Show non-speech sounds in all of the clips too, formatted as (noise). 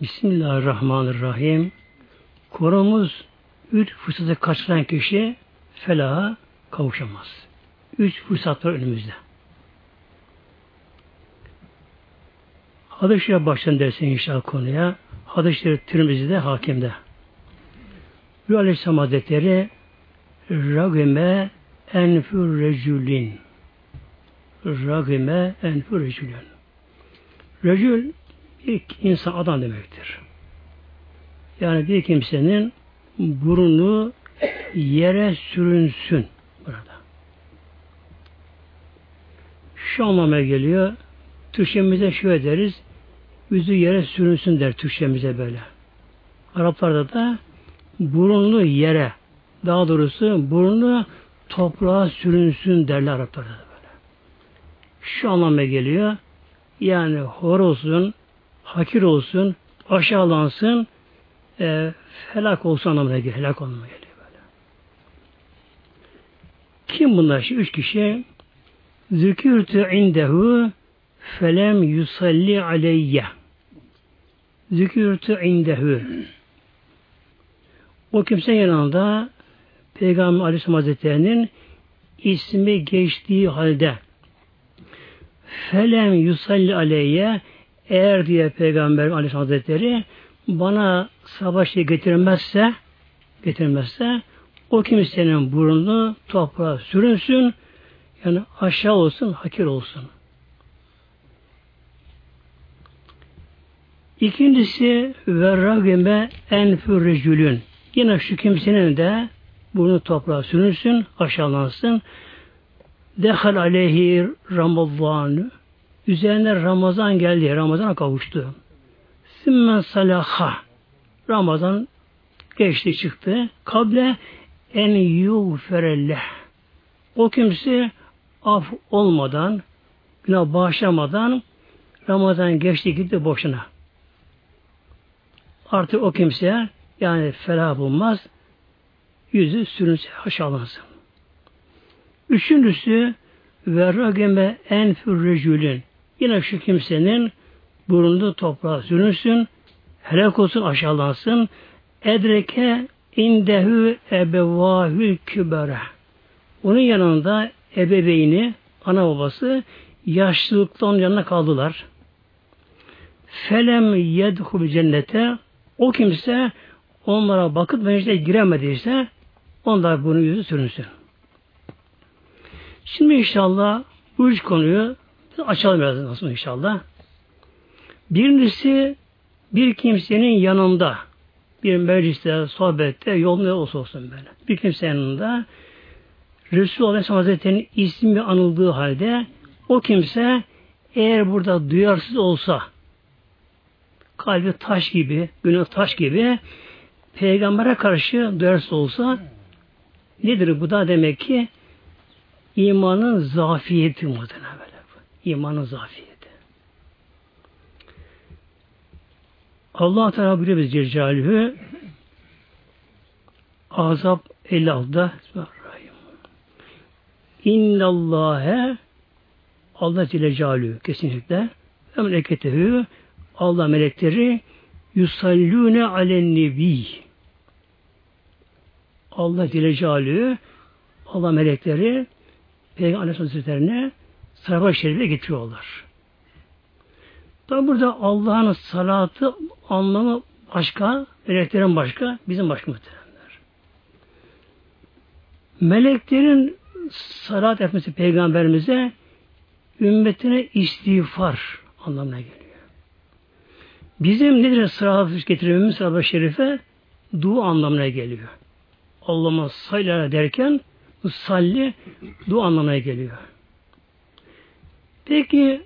Bismillahirrahmanirrahim. Konumuz üç fırsatı kaçıran kişi felaha kavuşamaz. Üç fırsat var önümüzde. Hadis-i baştan dersin inşallah konuya. Hadis-i Tirmizi'de hakimde. Rü Aleyhisselam Hazretleri Ragime enfür recülin Ragime enfür recülin Recül bir insan adam demektir. Yani bir kimsenin burnu yere sürünsün burada. Şu anlamaya geliyor. Türkçemize şöyle deriz. Yüzü yere sürünsün der Türkçemize böyle. Araplarda da burunlu yere daha doğrusu burnu toprağa sürünsün derler Araplarda da böyle. Şu anlamaya geliyor. Yani hor olsun, hakir olsun, aşağılansın, e, helak olsa anlamına geliyor. Helak anlamına geliyor böyle. Kim bunlar? Şu üç kişi Zükürtü indehu felem yusalli aleyye Zükürtü indehu O kimsenin yanında Peygamber Aleyhisselam Hazretleri'nin ismi geçtiği halde felem yusalli aleyye eğer diye Peygamber Aleyhisselam Hazretleri bana savaş getirmezse getirmezse o kimsenin burnu toprağa sürünsün yani aşağı olsun, hakir olsun. İkincisi ve ragime recülün. Yine şu kimsenin de burnu toprağa sürünsün, aşağılansın. Dehal aleyhi ramazanı. Üzerine Ramazan geldi. Ramazan'a kavuştu. Sümme salaha. Ramazan geçti çıktı. Kable en yuğferelleh. O kimse af olmadan, günah bağışlamadan Ramazan geçti gitti boşuna. Artık o kimse yani felah bulmaz, yüzü sürünse aşağılansın. Üçüncüsü ve rageme enfür recülün. Yine şu kimsenin burunlu toprağa sürünsün, helak olsun, aşağılansın. Edreke indehü ebevahül kübere. Onun yanında ebeveyni, ana babası yaşlılıktan yanına kaldılar. Felem yedhul cennete o kimse onlara bakıp meclise giremediyse onlar bunun yüzü sürünsün. Şimdi inşallah bu üç konuyu açalım biraz nasıl inşallah. Birincisi bir kimsenin yanında bir mecliste, sohbette, yolunda olsa olsun böyle. Bir kimsenin yanında Resul Aleyhisselam Hazretleri'nin ismi anıldığı halde o kimse eğer burada duyarsız olsa kalbi taş gibi, gönül taş gibi peygambere karşı duyarsız olsa nedir bu da demek ki imanın zafiyeti muhtemelen. İmanın zafiyeti. Allah Teala buyuruyor biz Cecalühü Azap 56'da İnnallâhe Allah Celle Celaluhu kesinlikle memleketehü Allah melekleri yusallûne alen nebi Allah Celle Celaluhu Allah melekleri Peygamber Hazretlerine saraba şerife getiriyorlar. Tabi burada Allah'ın salatı anlamı başka, meleklerin başka, bizim başka muhtemelenler. Meleklerin salat etmesi peygamberimize ümmetine istiğfar anlamına geliyor. Bizim nedir sırat getirmemiz sırat şerife? Dua anlamına geliyor. Allah'ıma salli derken salli dua anlamına geliyor. Peki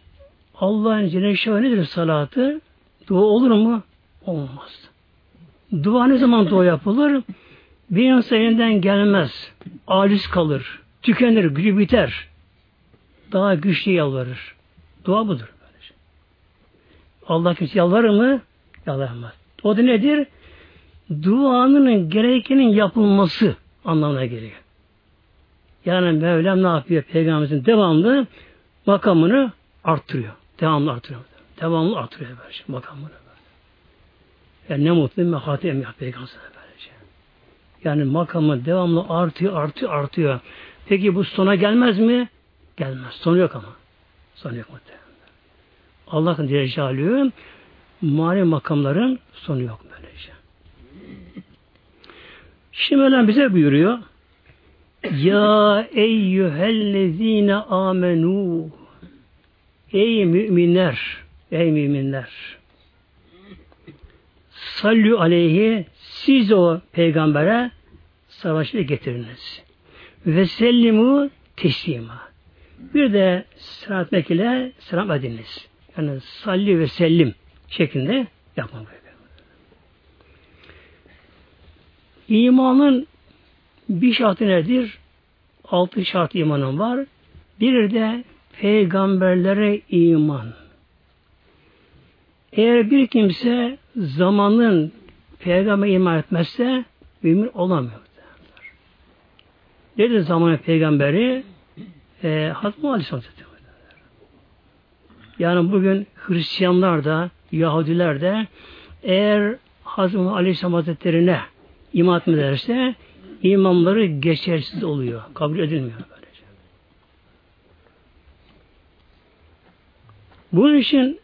Allah'ın Celle nedir salatı? Dua olur mu? Olmaz. Dua ne zaman dua yapılır? Bir insan elinden gelmez. Aciz kalır. Tükenir, gücü biter. Daha güçlü yalvarır. Dua budur. Allah kimse yalvarır mı? Yalvarmaz. O da nedir? Duanın gerekenin yapılması anlamına geliyor. Yani Mevlam ne yapıyor? Peygamberimizin devamlı makamını arttırıyor. Devamlı arttırıyor. Devamlı arttırıyor böyle makamını. Yani ne mutlu mehati emyah peygamber böylece. Yani makamı devamlı artıyor, artıyor, artıyor. Peki bu sona gelmez mi? Gelmez. Sonu yok ama. Sonu yok muhtemelen. Allah'ın Celle mani makamların sonu yok böylece. Şimdi Mevlam bize buyuruyor. Ya eyyühellezine amenu Ey müminler Ey müminler Sallu aleyhi siz o peygambere savaşı getiriniz. Ve sellimu teslima. Bir de selam ile selam ediniz. Yani salli ve sellim şeklinde yapmak. İmanın bir şartı nedir? Altı şart imanın var. Bir de peygamberlere iman. Eğer bir kimse zamanın peygamber iman etmezse mümin olamıyor. Nedir zamanın peygamberi? E, Hazreti Aleyhisselam Yani bugün Hristiyanlar da, Yahudiler de eğer Hazreti Aleyhisselam Hazretleri'ne iman etmezlerse imamları geçersiz oluyor. Kabul edilmiyor böylece. Bunun için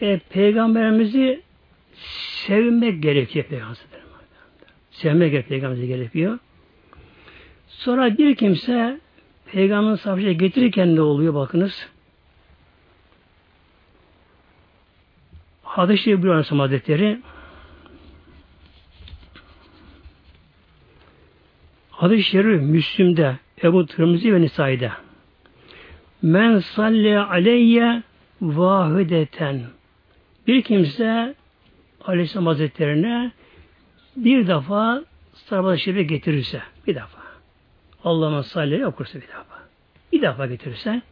e, peygamberimizi sevmek gerekiyor peygamber. Sevmek gerekiyor peygamberimizi gerekiyor. Sonra bir kimse peygamberin savaşa getirirken ne oluyor bakınız. Hadis-i Hazretleri Hadis-i Şerif Müslüm'de, Ebu Tirmizi ve Nisai'de. Men salli aleyye vahideten. Bir kimse Aleyhisselam Hazretlerine bir defa salavat-ı şerife getirirse, bir defa. Allah'ın salli okursa bir defa. Bir defa getirirse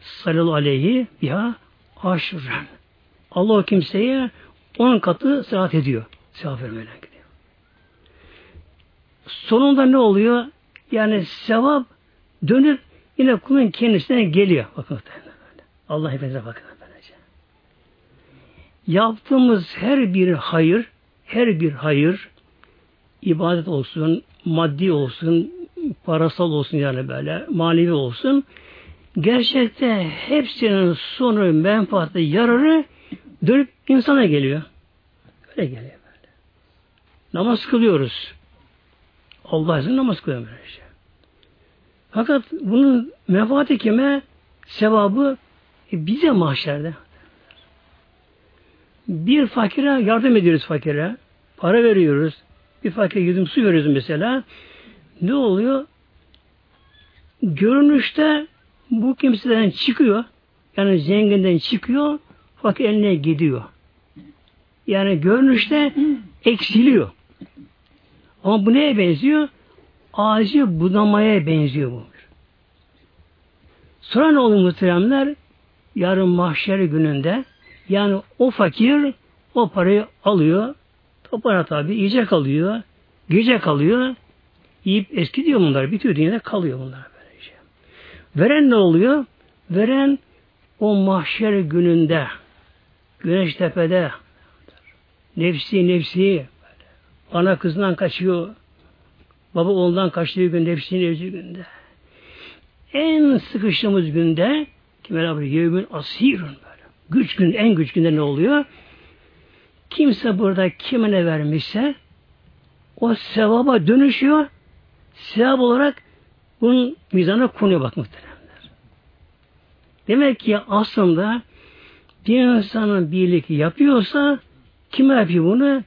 sallallahu aleyhi biha aşren. Allah o kimseye on katı sıhhat ediyor. Vermeyle gidiyor. Sonunda ne oluyor? Yani sevap dönüp yine kulun kendisine geliyor. Bakın Allah hepinize bakın. Böylece. Yaptığımız her bir hayır, her bir hayır, ibadet olsun, maddi olsun, parasal olsun yani böyle, manevi olsun, gerçekte hepsinin sonu, menfaati, yararı dönüp insana geliyor. Öyle geliyor böyle. Namaz kılıyoruz. Allah izin namaz kılıyoruz böylece. Fakat bunun menfaati kime? Sevabı e, bize mahşerde. Bir fakire yardım ediyoruz fakire. Para veriyoruz. Bir fakire yudum su veriyoruz mesela. Ne oluyor? Görünüşte bu kimseden çıkıyor. Yani zenginden çıkıyor. Fakir eline gidiyor. Yani görünüşte eksiliyor. Ama bu neye benziyor? Ağacı budamaya benziyor bu. Sonra ne oluyor muhteremler? Yarın mahşer gününde yani o fakir o parayı alıyor. O para tabi yiyecek alıyor. Gece kalıyor. Yiyip eski diyor bunlar. Bitiyor dünyada kalıyor bunlar böylece. Veren ne oluyor? Veren o mahşer gününde güneş tepede nefsi nefsi ana kızından kaçıyor. Baba oğlundan kaçtığı gün nefsi nefsi günde. En sıkıştığımız günde kim Mevla yevmin asirun böyle. Güç gün, en güç günde ne oluyor? Kimse burada kimine vermişse o sevaba dönüşüyor. Sevap olarak bunun mizana konuyor bak muhteremler. Demek ki aslında bir insanın birlik yapıyorsa kime yapıyor bunu?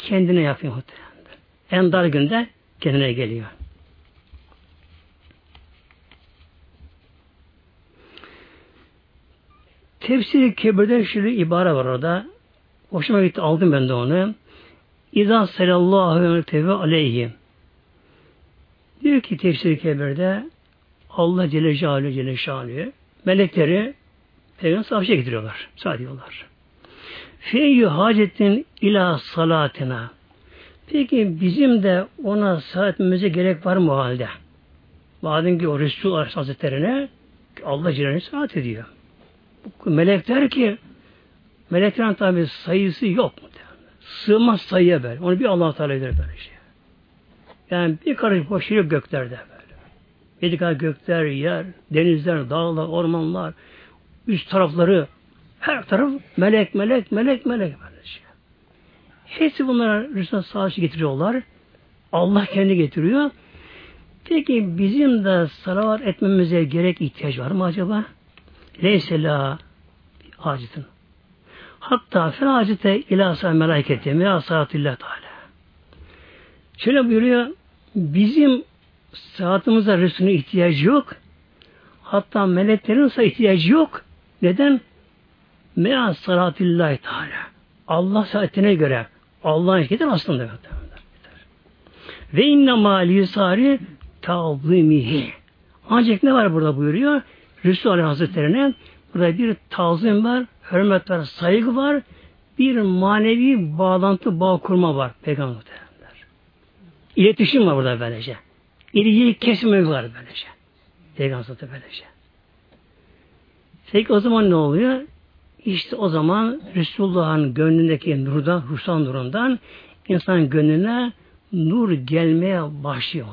Kendine yapıyor muhteremler. En dar günde kendine geliyor. Tefsir-i Kebir'de şöyle ibare var orada. Hoşuma gitti aldım ben de onu. İzâ sallallahu aleyhi. Diyor ki tefsir-i Kebir'de Allah Celle Celaluhu Celle Şanuhu melekleri Peygamber savaşa getiriyorlar. Sağ diyorlar. Feyyü hacetin ila salatına. Peki bizim de ona saat gerek var mı o halde? Madem ki o Resul Hazretlerine Allah Celaluhu saat ediyor. Melekler ki meleklerin tabi sayısı yok mu? sığmaz sayıya böyle. Onu bir Allah Teala eder böyle şey. Yani bir karış boş yok göklerde böyle. Yedi kadar gökler, yer, denizler, dağlar, ormanlar, üst tarafları, her taraf melek, melek, melek, melek böyle şey. Hepsi bunlara Resulullah savaşı getiriyorlar. Allah kendi getiriyor. Peki bizim de salavat etmemize gerek ihtiyaç var mı acaba? Leyse la acıtın. Hatta fel acite ilasa meleketi mi asatillah Teala. Şöyle buyuruyor, bizim saatimize Resulüne ihtiyacı yok. Hatta meleklerin ise ihtiyacı yok. Neden? Mea salatillahi Teala. Allah saatine göre Allah'ın şirketi aslında. Ve inne mali yusari tazimihi. Ancak ne var burada buyuruyor? Resul Aleyhi Hazretleri'ne burada bir tazim var, hürmet var, saygı var, bir manevi bağlantı, bağ kurma var peygamber. İletişim var burada böylece. İlgiyi kesmek var böylece. Peygamber böylece. Peki o zaman ne oluyor? İşte o zaman Resulullah'ın gönlündeki nurdan, ruhsan nurundan insan gönlüne nur gelmeye başlıyor.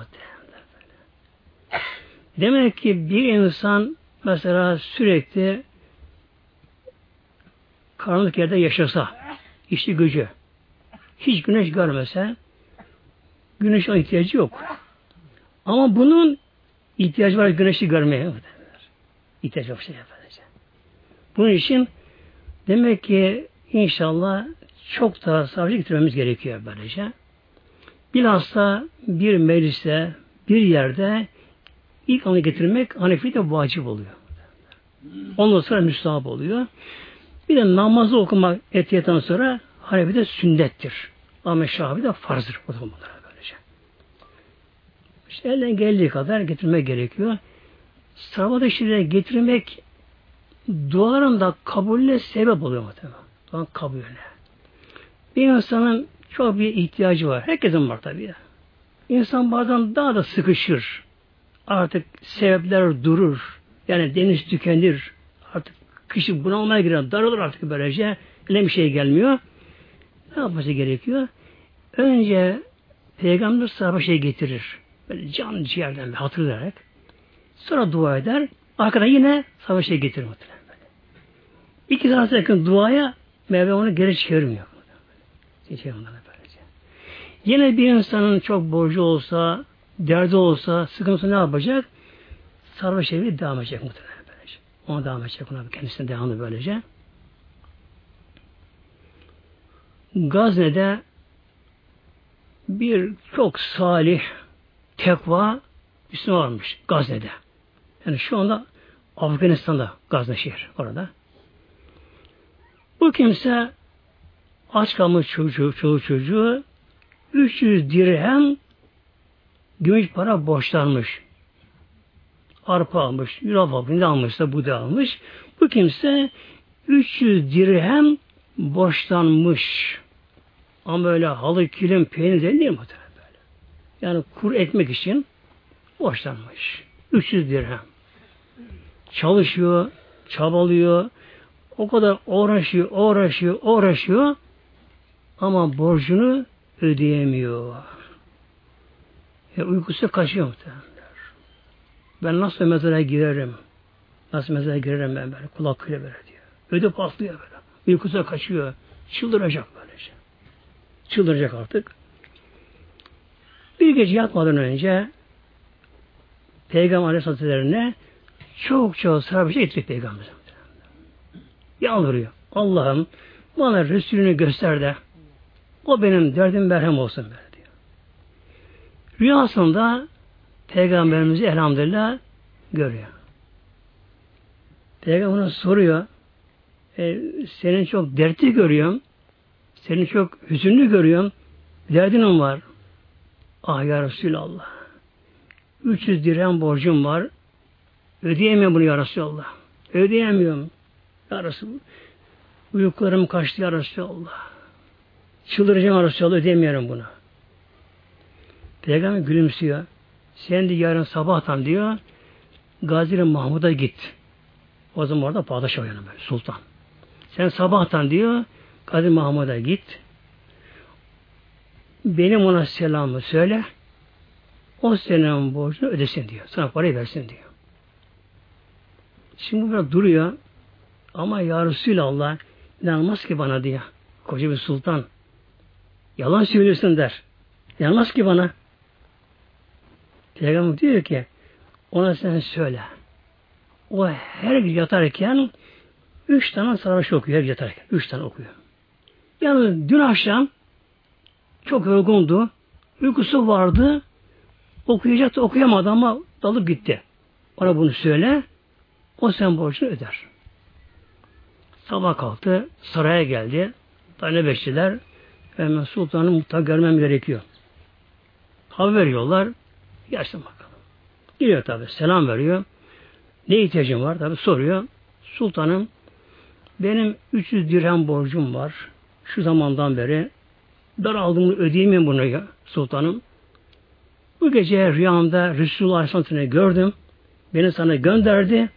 Demek ki bir insan mesela sürekli karanlık yerde yaşasa, işi gücü, hiç güneş görmese, güneş ihtiyacı yok. Ama bunun ihtiyacı var güneşi görmeye. İhtiyacı yok şey yapacak. Bunun için demek ki inşallah çok daha savcı getirmemiz gerekiyor böylece. Bilhassa bir mecliste, bir yerde ilk anı getirmek Hanefi de vacip oluyor. Ondan sonra müstahap oluyor. Bir de namazı okumak etiyetten sonra Hanefi de sünnettir. Ama Şafi de farzdır. O zaman böylece. İşte elden geldiği kadar getirmek gerekiyor. Sıravat işleri getirmek duaların da kabulüne sebep oluyor muhtemelen. Duanın kabulüne. Bir insanın çok bir ihtiyacı var. Herkesin var tabii. İnsan bazen daha da sıkışır. Artık sebepler durur. Yani deniz tükenir. Artık kişi bunalmaya girer. Darılır artık böylece. Ne bir şey gelmiyor. Ne yapması gerekiyor? Önce Peygamber sahibi şey getirir. Böyle can ciğerden hatırlayarak. Sonra dua eder. Arkadan yine savaş şey getirir muhtemelen. İki saat yakın duaya Mevla onu geri çevirmiyor. Çevirmiyor böylece. Yine bir insanın çok borcu olsa, derdi olsa, sıkıntısı ne yapacak? Sarhoş evi devam edecek muhtemelen böylece. Ona devam edecek. Ona kendisine devamlı böylece. Gazne'de bir çok salih, tekva Müslüman varmış Gazne'de. Yani şu anda Afganistan'da Gazne şehir orada. Bu kimse aç kalmış çocuğu, çoğu çocuğu 300 dirhem gümüş para borçlanmış. Arpa almış, yulaf ne almışsa bu da almış. Bu kimse 300 dirhem borçlanmış. Ama öyle halı, kilim, peynir değil mi? Böyle. Yani kur ekmek için borçlanmış. 300 dirhem. Çalışıyor, çabalıyor, o kadar uğraşıyor, uğraşıyor, uğraşıyor ama borcunu ödeyemiyor. E, uykusu kaçıyor muhtemelen. Ben nasıl mezara girerim? Nasıl mezara girerim ben böyle? Kulak kıyla böyle diyor. Ödü patlıyor böyle. Uykusu kaçıyor. Çıldıracak böylece. Çıldıracak artık. Bir gece yatmadan önce Peygamber Aleyhisselatü çok çok sıra bir şey ettik Peygamber. Yalvarıyor. Allah'ım bana Resulünü göster de o benim derdim merhem olsun böyle diyor. Rüyasında Peygamberimizi elhamdülillah görüyor. Peygamber ona soruyor. E, senin çok dertli görüyorum. Seni çok hüzünlü görüyorum. Derdin var. Ah ya Resulallah. 300 dirhem borcum var. Ödeyemiyorum bunu ya Resulallah. Ödeyemiyorum. Ya Resulallah. Uykularım kaçtı ya Resulallah. Çıldıracağım ya Resulallah ödeyemiyorum bunu. Peygamber gülümsüyor. Sen de yarın sabahtan diyor Gazire Mahmud'a git. O zaman orada padişah yanı böyle sultan. Sen sabahtan diyor Gazi Mahmud'a git. benim ona selamı söyle. O senin borcunu ödesin diyor. Sana parayı versin diyor. Şimdi burada duruyor. Ama ya Resulallah inanmaz ki bana diyor. Koca bir sultan. Yalan söylüyorsun der. İnanmaz ki bana. Peygamber diyor ki ona sen söyle. O her gün yatarken üç tane sarhoş okuyor her yatarken. Üç tane okuyor. Yani dün akşam çok yorgundu. Uykusu vardı. Okuyacaktı okuyamadı ama dalıp gitti. Ona bunu söyle. O sen borcunu öder. Sabah kalktı. Saraya geldi. Tane bekçiler. Hemen sultanı mutlaka görmem gerekiyor. Haber veriyorlar. Gelsin bakalım. Giriyor tabi. Selam veriyor. Ne ihtiyacın var? Tabi soruyor. Sultanım benim 300 dirhem borcum var. Şu zamandan beri dar aldığımı ödeyemem bunu ya, sultanım. Bu gece rüyamda Resulullah Aleyhisselatü'nü gördüm. Beni sana gönderdi.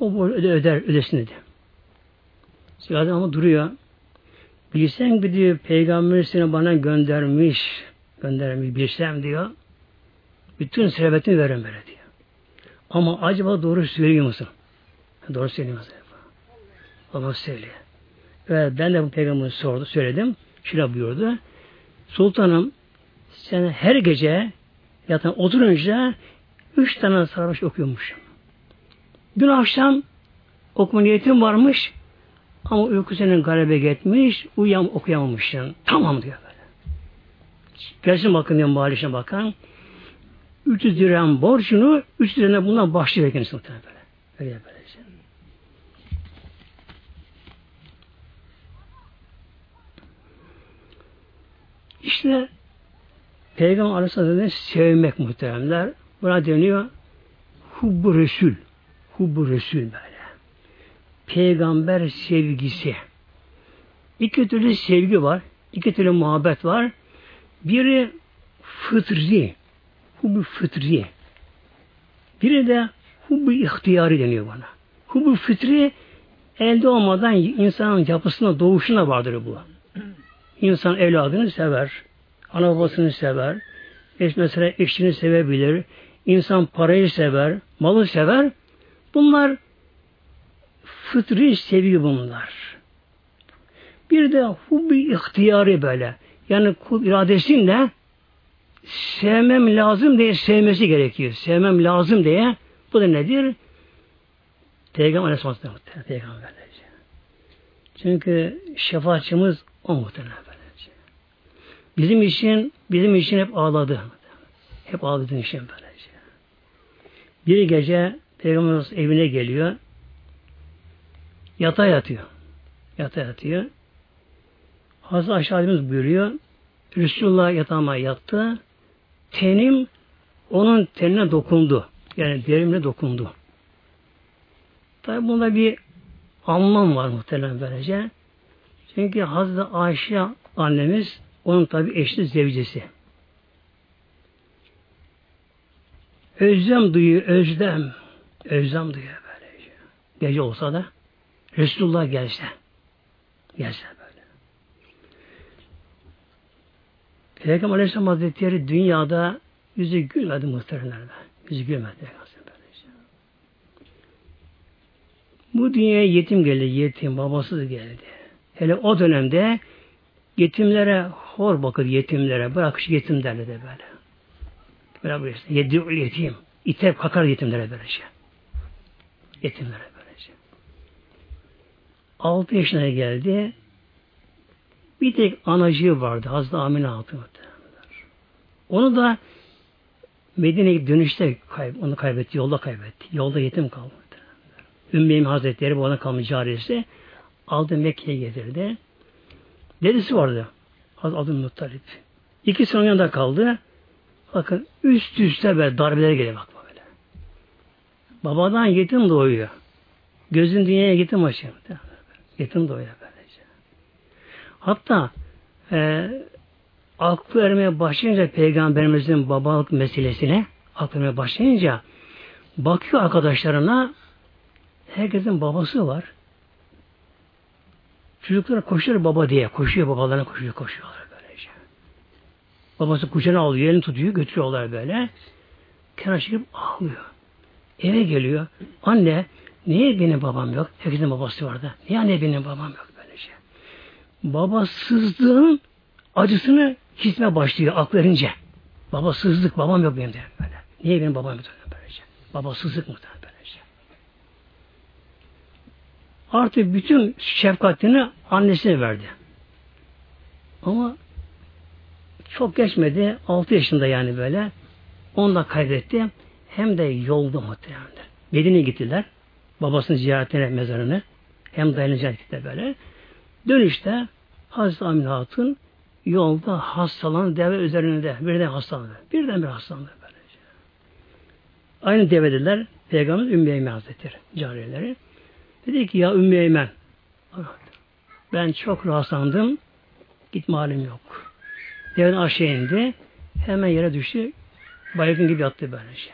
O borcu öde, öder, ödesin dedi. Ziyade ama duruyor. Bilsen ki diyor peygamber seni bana göndermiş. Göndermiş bilsem diyor. Bütün servetini veririm böyle diyor. Ama acaba doğru söylüyor musun? Doğru söylüyor musun? Allah söylüyor. Ve ben de bu peygamberi sordu, söyledim. Şöyle buyurdu. Sultanım sen her gece yatan oturunca üç tane sarhoş okuyormuşum. Dün akşam okuma niyetim varmış ama uyku senin galebe gitmiş, uyuyam okuyamamışsın. Tamam diyor böyle. Gelsin bakın diyor malişine bakan. 300 dirhem borcunu 300 dirhem bundan başlıyor kendisi muhtemelen böyle. Öyle böylece. İşte Peygamber Aleyhisselatü'nü sevmek muhteremler. Buna deniyor hubbu Resul. Hubbu Resul böyle. Peygamber sevgisi. İki türlü sevgi var. iki türlü muhabbet var. Biri fıtri. Hubbu fıtri. Biri de hubbu ihtiyari deniyor bana. Hubbu fıtri elde olmadan insanın yapısına, doğuşuna vardır bu. İnsan evladını sever. Ana babasını sever. Eş mesela eşini sevebilir. İnsan parayı sever. Malı sever. Bunlar fıtri sevgi bunlar. Bir de hubbi ihtiyari böyle. Yani kul iradesiyle sevmem lazım diye sevmesi gerekiyor. Sevmem lazım diye. Bu da nedir? Peygamber Aleyhisselatü Peygamber. Çünkü şefaatçimiz o muhtemelen. Bizim için bizim için hep ağladı. Hep ağladı için böylece. Bir gece Peygamber evine geliyor. Yata yatıyor. Yata yatıyor. Hazreti Aşağıdımız buyuruyor. Resulullah yatağıma yattı. Tenim onun tenine dokundu. Yani derimle dokundu. Tabi bunda bir anlam var muhtemelen böylece. Çünkü Hazreti Ayşe annemiz onun tabi eşli zevcesi. Özlem duyuyor, özlem. Özlem duyuyor böyle. Gece olsa da Resulullah gelse. Gelse böyle. Peygamber Aleyhisselam Hazretleri dünyada yüzü gülmedi muhteremlerde. Yüzü gülmedi. Bu dünyaya yetim geldi. Yetim, babasız geldi. Hele o dönemde yetimlere hor bakır yetimlere. Bırakış yetim derdi de böyle. Böyle böyle. Yetim. İtep kakar yetimlere böylece. Yetimlere böyle. Şey. 6 yaşına geldi. Bir tek anacığı vardı. Hazreti Amine Hatun. Onu da Medine'ye dönüşte kayb onu kaybetti. Yolda kaybetti. Yolda yetim kaldı. Ümmeyim Hazretleri bu ona kalmış cariyesi aldı Mekke'ye getirdi. Dedesi vardı. Adı Muttalip. İki sene yanında kaldı. Bakın üst üste böyle darbeler geliyor bakma böyle. Babadan yetim doğuyor. Gözün dünyaya yetim açıyor. Yetim doğuyor böylece. Hatta e, aklı ermeye başlayınca peygamberimizin babalık meselesine aklı ermeye başlayınca bakıyor arkadaşlarına herkesin babası var. Çocuklar koşuyor baba diye. Koşuyor babalarına koşuyor koşuyorlar böylece. Babası kucağına alıyor, elini tutuyor, götürüyorlar böyle. Kenar çıkıp ağlıyor. Eve geliyor. Anne, niye benim babam yok? Herkesin babası vardı. Niye anne benim babam yok böylece? Babasızlığın acısını hisme başlıyor aklerince. Babasızlık, babam yok benim de böyle. Niye benim babam yok böylece? Babasızlık muhtemelen böylece. Artık bütün şefkatini annesine verdi. Ama çok geçmedi. 6 yaşında yani böyle. Onu da kaybetti. Hem de yolda muhtemelen. Medine'ye gittiler. Babasının ziyaretine, mezarını. Hem dayanacak gitti böyle. Dönüşte Hazreti Amine Hatun yolda hastalan deve üzerinde birden hastalandı. Birden bir hastalandı böylece. Aynı devediler Peygamber Ümmü Eymen Hazretleri cariyeleri. Dedi ki ya Ümmü Eymen ben çok rahatsızlandım. Gitme halim yok. Deveden aşağı indi. Hemen yere düştü. Baygın gibi yattı böylece.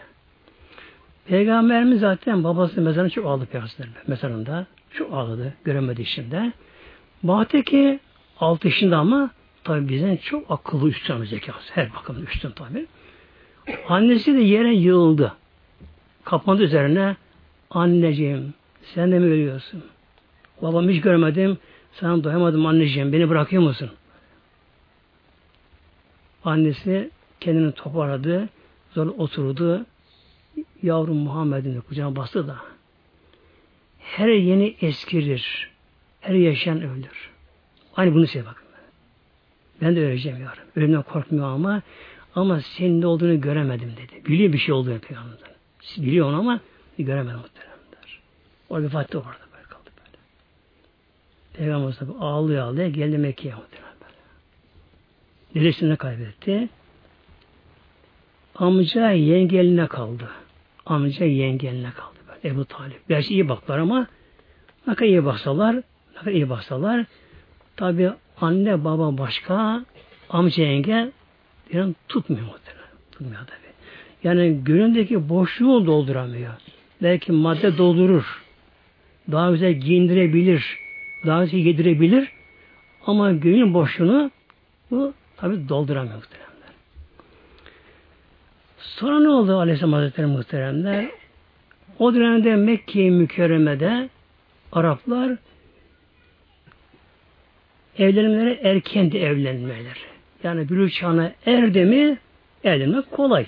Peygamberimiz zaten babasının mezarını çok ağladı Peygamber mezarında. Çok ağladı. Göremedi işinde. Bahteki 6 yaşında ama tabi bizden çok akıllı üstün zekası. Her bakımda üstün tabi. Annesi de yere yığıldı. Kapandı üzerine anneciğim sen de mi ölüyorsun? Babamı hiç görmedim. Sana doyamadım anneciğim. Beni bırakıyor musun? Annesi kendini toparladı. Sonra oturdu. Yavrum Muhammed'in kucağına bastı da her yeni eskirir. Her yaşayan ölür. Aynı bunu söylüyor bakın. Ben de öleceğim yavrum. Ölümden korkmuyor ama ama senin ne olduğunu göremedim dedi. Biliyor bir şey olduğunu peygamberden. Biliyor onu ama göremedim muhteremler. O vefat etti orada böyle kaldı böyle. Peygamber tabi ağlıyor ağlıyor geldi Mekke'ye muhterem böyle. Dedesini kaybetti. Amca yengeline kaldı. Amca yengeline kaldı. Böyle. Ebu Talip. Gerçi iyi baktılar ama ne kadar iyi baksalar ne kadar iyi baksalar tabi anne baba başka amca yenge yani tutmuyor muhtemelen. Tutmuyor tabi. Yani gönlündeki boşluğu dolduramıyor. Belki madde doldurur. Daha güzel giyindirebilir. Daha güzel yedirebilir. Ama gönlün boşluğunu bu tabi dolduramıyor muhtemelen. Sonra ne oldu Aleyhisselam Hazretleri muhteremler? O dönemde Mekke-i Mükerreme'de Araplar evlenmeleri erkendi evlenmeleri. Yani bülük çağına erdi mi evlenmek kolay.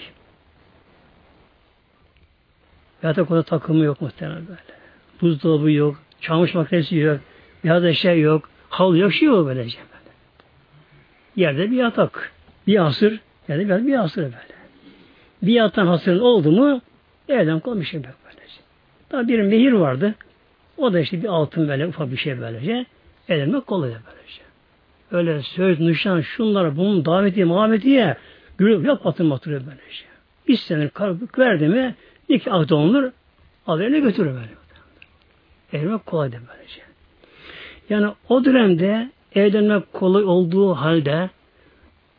Yatak oda takımı yok muhtemelen böyle. Buzdolabı yok, çamaşır makinesi yok, beyaz eşya yok, halı yok, şey yok böylece böyle. Yerde bir yatak, bir asır, yerde bir, bir asır böyle. Bir yatan hasırın oldu mu evden kolay bir şey yok böylece. Daha bir mehir vardı. O da işte bir altın böyle ufak bir şey böylece. Evlenmek kolay böylece. Öyle söz, nişan, şunlara, bunun daveti, muhabbetiye gülüp yap atın batırıyor böylece. İstenir, karlık verdi mi nikah akdı olunur, alır götürür böyle. Evlenmek kolay da böylece. Yani o dönemde evlenmek kolay olduğu halde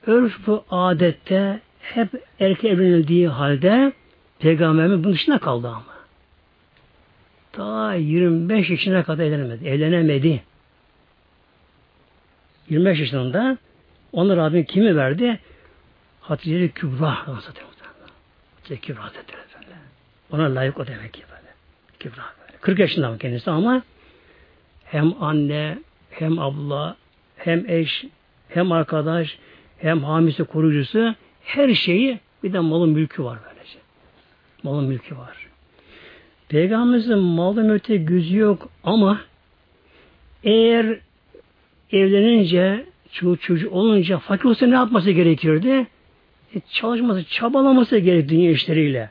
örf adette hep erkek evlenildiği halde Peygamberimiz bunun dışında kaldı ama. Ta 25 yaşına kadar evlenemedi. Evlenemedi. 25 yaşında ona Rabbim kimi verdi? Hatice Kübra Hazretleri. Hatice Kübra Hazretleri. Ona layık o demek ki böyle. Kübra böyle. 40 yaşında mı kendisi ama hem anne, hem abla, hem eş, hem arkadaş, hem hamisi koruyucusu her şeyi bir de malın mülkü var böylece. Malın mülkü var. Peygamberimizin malda mülkte gözü yok ama eğer evlenince çoğu çocuk olunca fakir olsa ne yapması gerekirdi? E, çalışması, çabalaması gerek dünya işleriyle.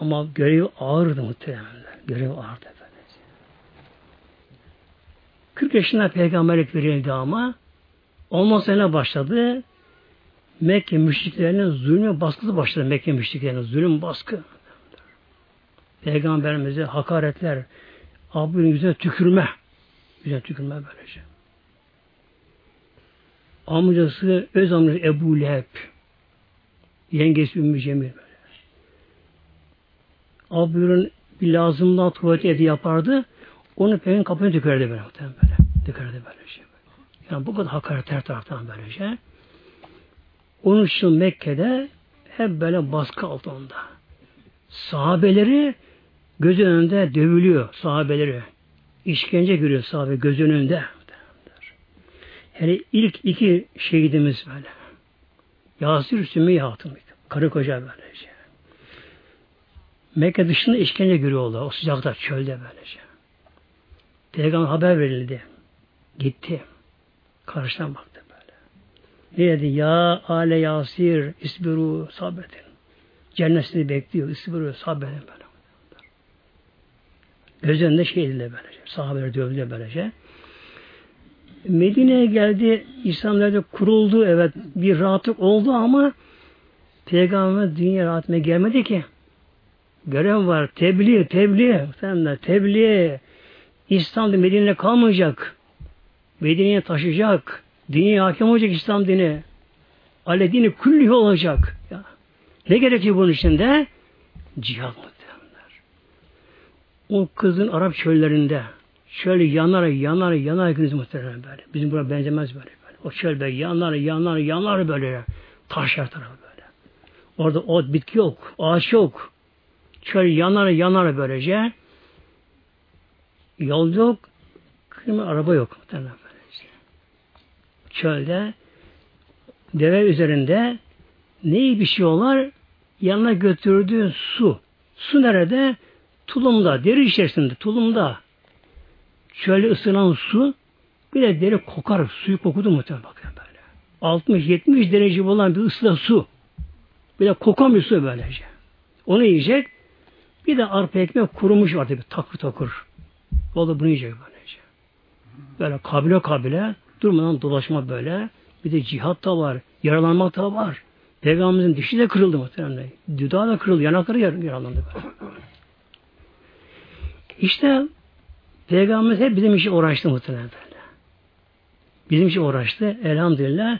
Ama görev ağırdı muhtemelen. Görev ağırdı. Efendim. 40 yaşında peygamberlik verildi ama ondan sonra başladı? Mekke müşriklerinin zulmü baskısı başladı. Mekke müşriklerinin zulüm baskı. Peygamberimize hakaretler, abinin yüzüne tükürme. Yüzüne tükürme böylece. Amcası, öz amcası Ebu Leheb. Yengesi Ümmü Cemil böyle. Abinin bir lazımdan tuvalet evde yapardı. Onu peygamberin kapını tükerdi böyle. böyle. Tükerdi böylece. Yani bu kadar hakaret her taraftan böylece. 13 yıl Mekke'de hep böyle baskı altında. Sahabeleri göz önünde dövülüyor sahabeleri. İşkence görüyor sahabe göz önünde. Hele ilk iki şehidimiz böyle. Yasir Sümeyye Hatun. Karı koca böylece. Mekke dışında işkence görüyorlar. O sıcakta çölde böylece. Peygamber haber verildi. Gitti. Karşıdan baktı. Ne dedi? Ya ale yasir isbiru sabretin. Cennetini bekliyor. İsbiru sabretin böyle. Göz önünde şey edildi böylece. Sahabeler dövdü böylece. Medine'ye geldi. İslam'da kuruldu. Evet bir rahatlık oldu ama Peygamber dünya rahatına gelmedi ki. Görev var. Tebliğ, tebliğ. Sen tebliğ. İslam Medine'de kalmayacak. Medine'ye taşıyacak. Dünya hakim olacak İslam dini. Ale dini küllihi olacak. Ya. Ne gerekiyor bunun içinde? Cihad muhtemelenler. O kızın Arap çöllerinde şöyle yanar yanar yanar günüz muhtemelen böyle. Bizim buna benzemez böyle. böyle. O çöl böyle yanar yanar yanar böyle. Taşlar tarafı böyle. Orada ot bitki yok. Ağaç yok. Çöl yanar yanar böylece. Yol yok. Kırma araba yok. Muhtemelen. Çölde deve üzerinde neyi bir olar? Yanına götürdüğü su. Su nerede? Tulumda, deri içerisinde, tulumda. Şöyle ısınan su bir de deri kokar. Suyu kokudu muhtemelen bakın böyle. 60-70 derece olan bir ısla su. Bir de kokan bir su böylece. Onu yiyecek. Bir de arpa ekmek kurumuş vardı bir takır takır. O da bunu yiyecek böylece. Böyle kabile kabile durmadan dolaşma böyle. Bir de cihat da var. Yaralanmak da var. Peygamberimizin dişi de kırıldı muhtemelen. Dudağı da kırıldı. Yanakları yaralandı böyle. İşte Peygamberimiz hep bizim için uğraştı muhtemelen böyle. Bizim için uğraştı. Elhamdülillah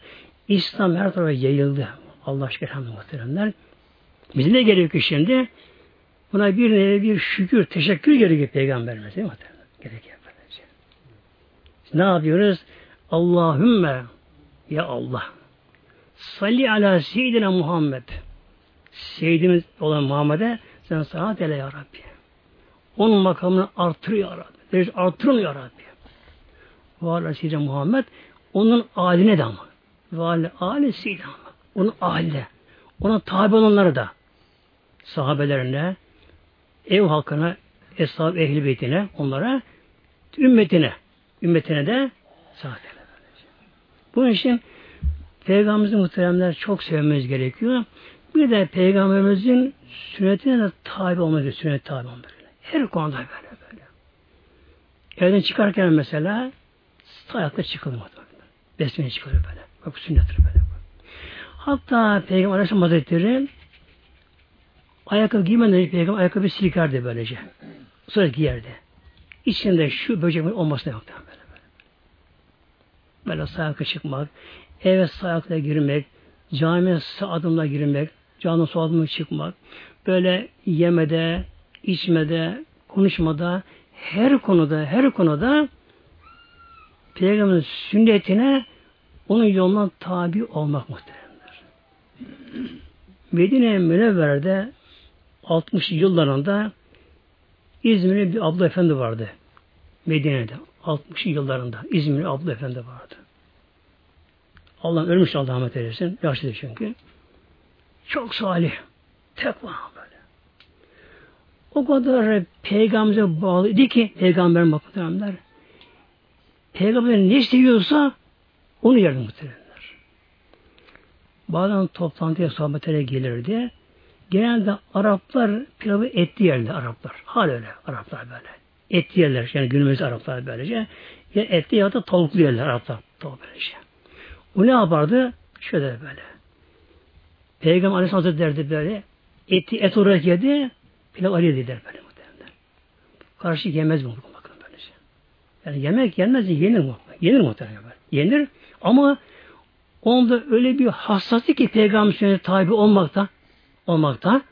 İslam her tarafa yayıldı. Allah aşkına elhamdülillah muhteremler. Bize ne gerekiyor şimdi? Buna bir nevi bir şükür, teşekkür gerekiyor Peygamberimize. Gerekiyor. Ne yapıyoruz? Allahümme ya Allah salli ala seyyidina Muhammed Seyyidimiz olan Muhammed'e sen salat ele ya Rabbi. Onun makamını artır ya Rabbi derece artırın ya Rabbi. Ve ala Muhammed onun aline de ama. Ve ala ale ama. Onun aile. Ona tabi olanları da sahabelerine, ev halkına, eshab ehli beytine, onlara, ümmetine, ümmetine de sahabeler. Bunun için Peygamberimizin muhteremler çok sevmemiz gerekiyor. Bir de Peygamberimizin sünnetine de tabi olmak gerekiyor. Sünnet tabi olmak Her konuda böyle. Evden çıkarken mesela ayakta çıkılır. Besmele çıkılır böyle. Bak sünnettir böyle. Hatta Peygamber Aleyhisselam Hazretleri ayakkabı giymeden Peygamber ayakkabı silikerdi böylece. Sonra giyerdi. İçinde şu böcek olmasına yoktu böyle. Sayakla çıkmak, eve sayakla girmek, camiye sağ adımla girmek, canlı su adımla çıkmak, böyle yemede, içmede, konuşmada her konuda, her konuda Peygamberin sünnetine onun yoluna tabi olmak muhteremler. Medine Münevver'de 60 yıllarında İzmir'de bir abla efendi vardı. Medine'de 60 yıllarında İzmir'de abla efendi vardı. Allah ölmüş Allah rahmet eylesin. Yaşlıydı çünkü. Çok salih. Tekva o kadar peygamberimize bağlıydı ki peygamber muhtemelenler. Peygamber ne istiyorsa onu yerdi muhtemelenler. Bazen toplantıya sohbetlere gelirdi. Genelde Araplar pilavı etli yerler Araplar. Hala öyle Araplar böyle. Etli yerler. Yani günümüzde Araplar böylece. Ya etli ya da tavuklu yerler Araplar. Tavuk böylece. O ne yapardı? Şöyle böyle. Peygamber Aleyhisselam Hazretleri derdi böyle. Eti et olarak yedi. Pilav arıyor dediler böyle muhtemelen. Karşı yemez mi bakın böylece. Yani yemek yenmez yenir mi? Yenir muhtemelen. Yenir ama onda öyle bir hassaslık ki peygamber sünnete tabi olmakta olmakta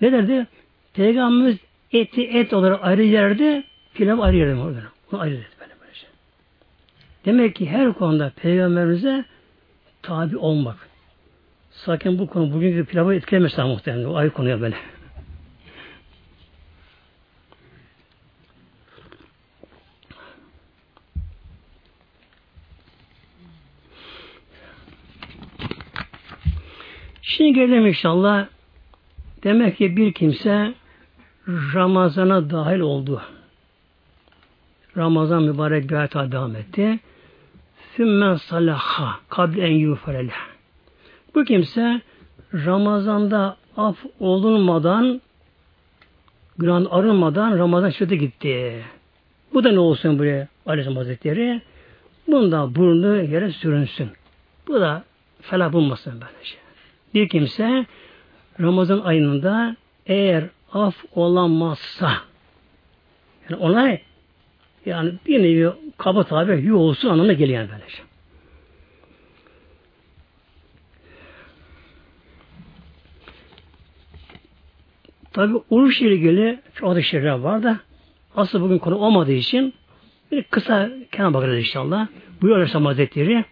ne derdi? Peygamberimiz eti et olarak ayrı yerde pilav ayrı yerde orada. Bunu ayrı dedi böyle böylece. Şey. Demek ki her konuda peygamberimize tabi olmak. Sakin bu konu bugünkü pilavı etkilemesin muhtemelen. O ayrı konuya böyle. Şimdi gelelim inşallah. Demek ki bir kimse Ramazan'a dahil oldu. Ramazan mübarek bir hayata devam etti. Sümmen salaha kabl en yuferele. Bu kimse Ramazan'da af olunmadan günah arınmadan Ramazan çıktı gitti. Bu da ne olsun buraya Aleyhisselam Hazretleri? Bunda burnu yere sürünsün. Bu da felah bulmasın böylece. Bir kimse Ramazan ayında eğer af olamazsa yani ona yani bir nevi kaba tabi yu olsun anlamına geliyor yani böylece. Tabi oruç ile ilgili çok şeyler var da asıl bugün konu olmadığı için bir kısa kenar bakarız inşallah. Buyuruyor Aleyhisselam Hazretleri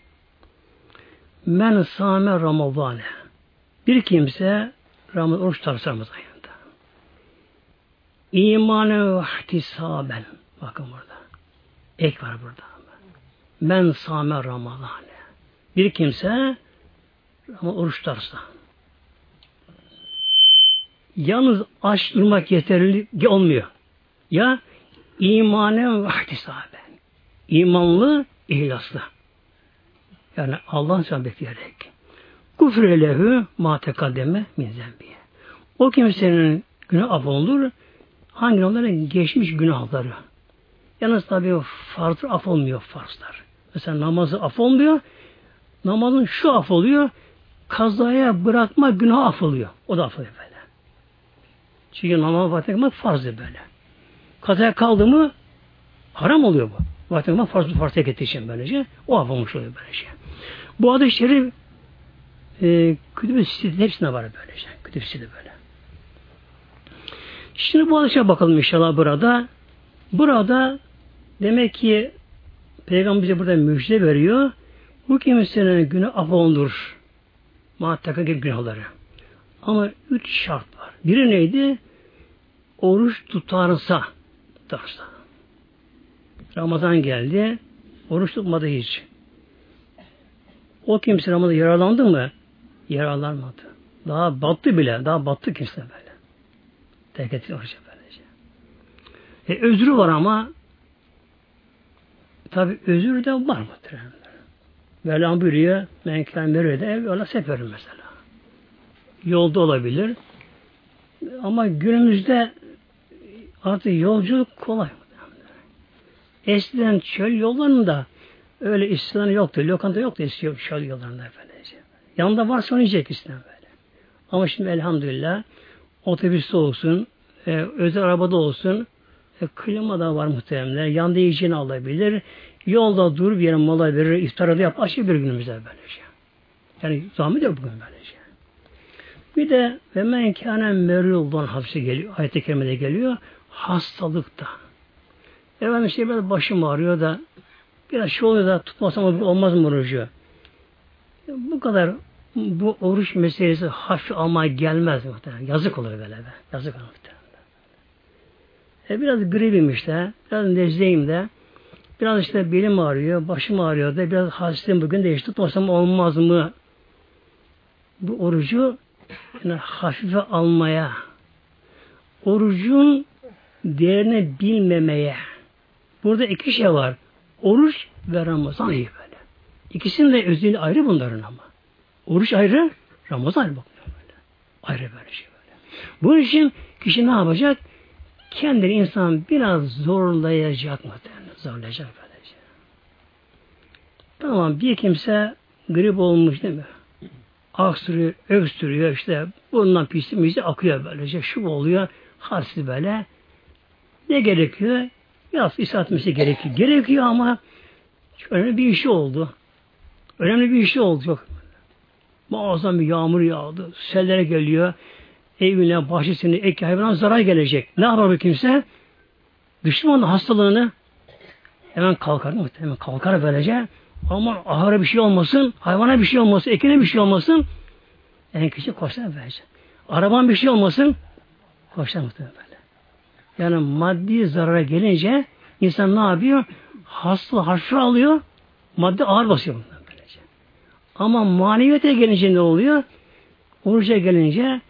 Men sâme Ramazâne bir kimse Ramazan oruç tutarsa Ramazan İmanı ve ihtisaben. Bakın burada. Ek var burada. Men sâme Ramazan. Bir kimse Ramazan oruç tutarsa. Yalnız aç durmak yeterli olmuyor. Ya imanen ve ihtisaben. İmanlı, ihlaslı. Yani Allah'ın sen bekleyerek. Gufre lehu ma tekademe min zembiye. O kimsenin günah affolunur. Hangi onların geçmiş günahları. Yalnız tabi farz af olmuyor farzlar. Mesela namazı af olmuyor. Namazın şu af oluyor. Kazaya bırakma günah af oluyor. O da af oluyor böyle. Çünkü namaz vakti farzdır böyle. Kazaya kaldı mı haram oluyor bu. Vakti farz, farz ettiği için böylece. O af olmuş oluyor böylece. Bu adı şerif e, kütüb-i hepsinde var böylece. Kütüb-i böyle. Şimdi bu hadise bakalım inşallah burada. Burada demek ki Peygamber bize burada müjde veriyor. Bu kimsenin günü affolundur. Muhakkak gibi günahları. Ama üç şart var. Biri neydi? Oruç tutarsa. Tutarsa. Ramazan geldi. Oruç tutmadı hiç. O kimse Ramazan yaralandı mı? yararlanmadı. Daha battı bile. Daha battı kimse böyle. Terk etti orucu böylece. E, özrü var ama tabi özür de var mı? Mevlam buyuruyor ben kendime de evvela seferim mesela. Yolda olabilir. Ama günümüzde artık yolculuk kolay. Eskiden çöl yollarında öyle istisna yoktu. Lokanta yoktu eski çöl yollarında efendim. Yanında varsa onu yiyecek işte böyle. Ama şimdi elhamdülillah otobüste olsun, e, özel arabada olsun, e, klima da var muhtemelen. Yanında yiyeceğini alabilir. Yolda dur bir yere mola verir, iftarı da yap. Açık bir günümüzde böylece. Yani zahmet yok bugün böylece. Bir de ve men kâne meruldan hapse geliyor. Ayet-i kerimede geliyor. Hastalıkta. Efendim işte biraz başım ağrıyor da biraz şey oluyor da tutmasam olmaz mı orucu? Bu kadar bu oruç meselesi hafif almaya gelmez muhtemelen. Yazık olur böyle be. Yazık olur muhtemelen. E biraz gribim işte. Biraz nezleyim de. Biraz işte belim ağrıyor, başım ağrıyor da biraz hasretim bugün de hiç tutmasam olmaz mı? Bu orucu yani hafife almaya, orucun değerini bilmemeye. Burada iki şey var. Oruç ve Ramazan iyi böyle. İkisinin de özelliği ayrı bunların ama. Oruç ayrı, Ramazan ayrı böyle. Ayrı böyle şey böyle. Bunun için kişi ne yapacak? Kendini insan biraz zorlayacak mı? Zorlayacak böylece. Tamam bir kimse grip olmuş değil mi? Aksırıyor, öksürüyor işte bundan pisi misi akıyor böylece. Şu oluyor, halsiz böyle. Ne gerekiyor? Biraz isatmesi gerekiyor. Gerekiyor ama önemli bir işi oldu. Önemli bir işi oldu. Muazzam bir yağmur yağdı. Sellere geliyor. Evine, bahçesine, ek hayvana zarar gelecek. Ne yapar bu kimse? Düşman hastalığını hemen kalkar? Hemen kalkar böylece. Aman ahara bir şey olmasın, hayvana bir şey olmasın, ekine bir şey olmasın. En küçük koşar verecek. Araban bir şey olmasın, koşar muhtemelen böyle. Yani maddi zarara gelince insan ne yapıyor? Hasta haşra alıyor, madde ağır basıyor böylece. Ama maneviyete gelince ne oluyor? Oruca gelince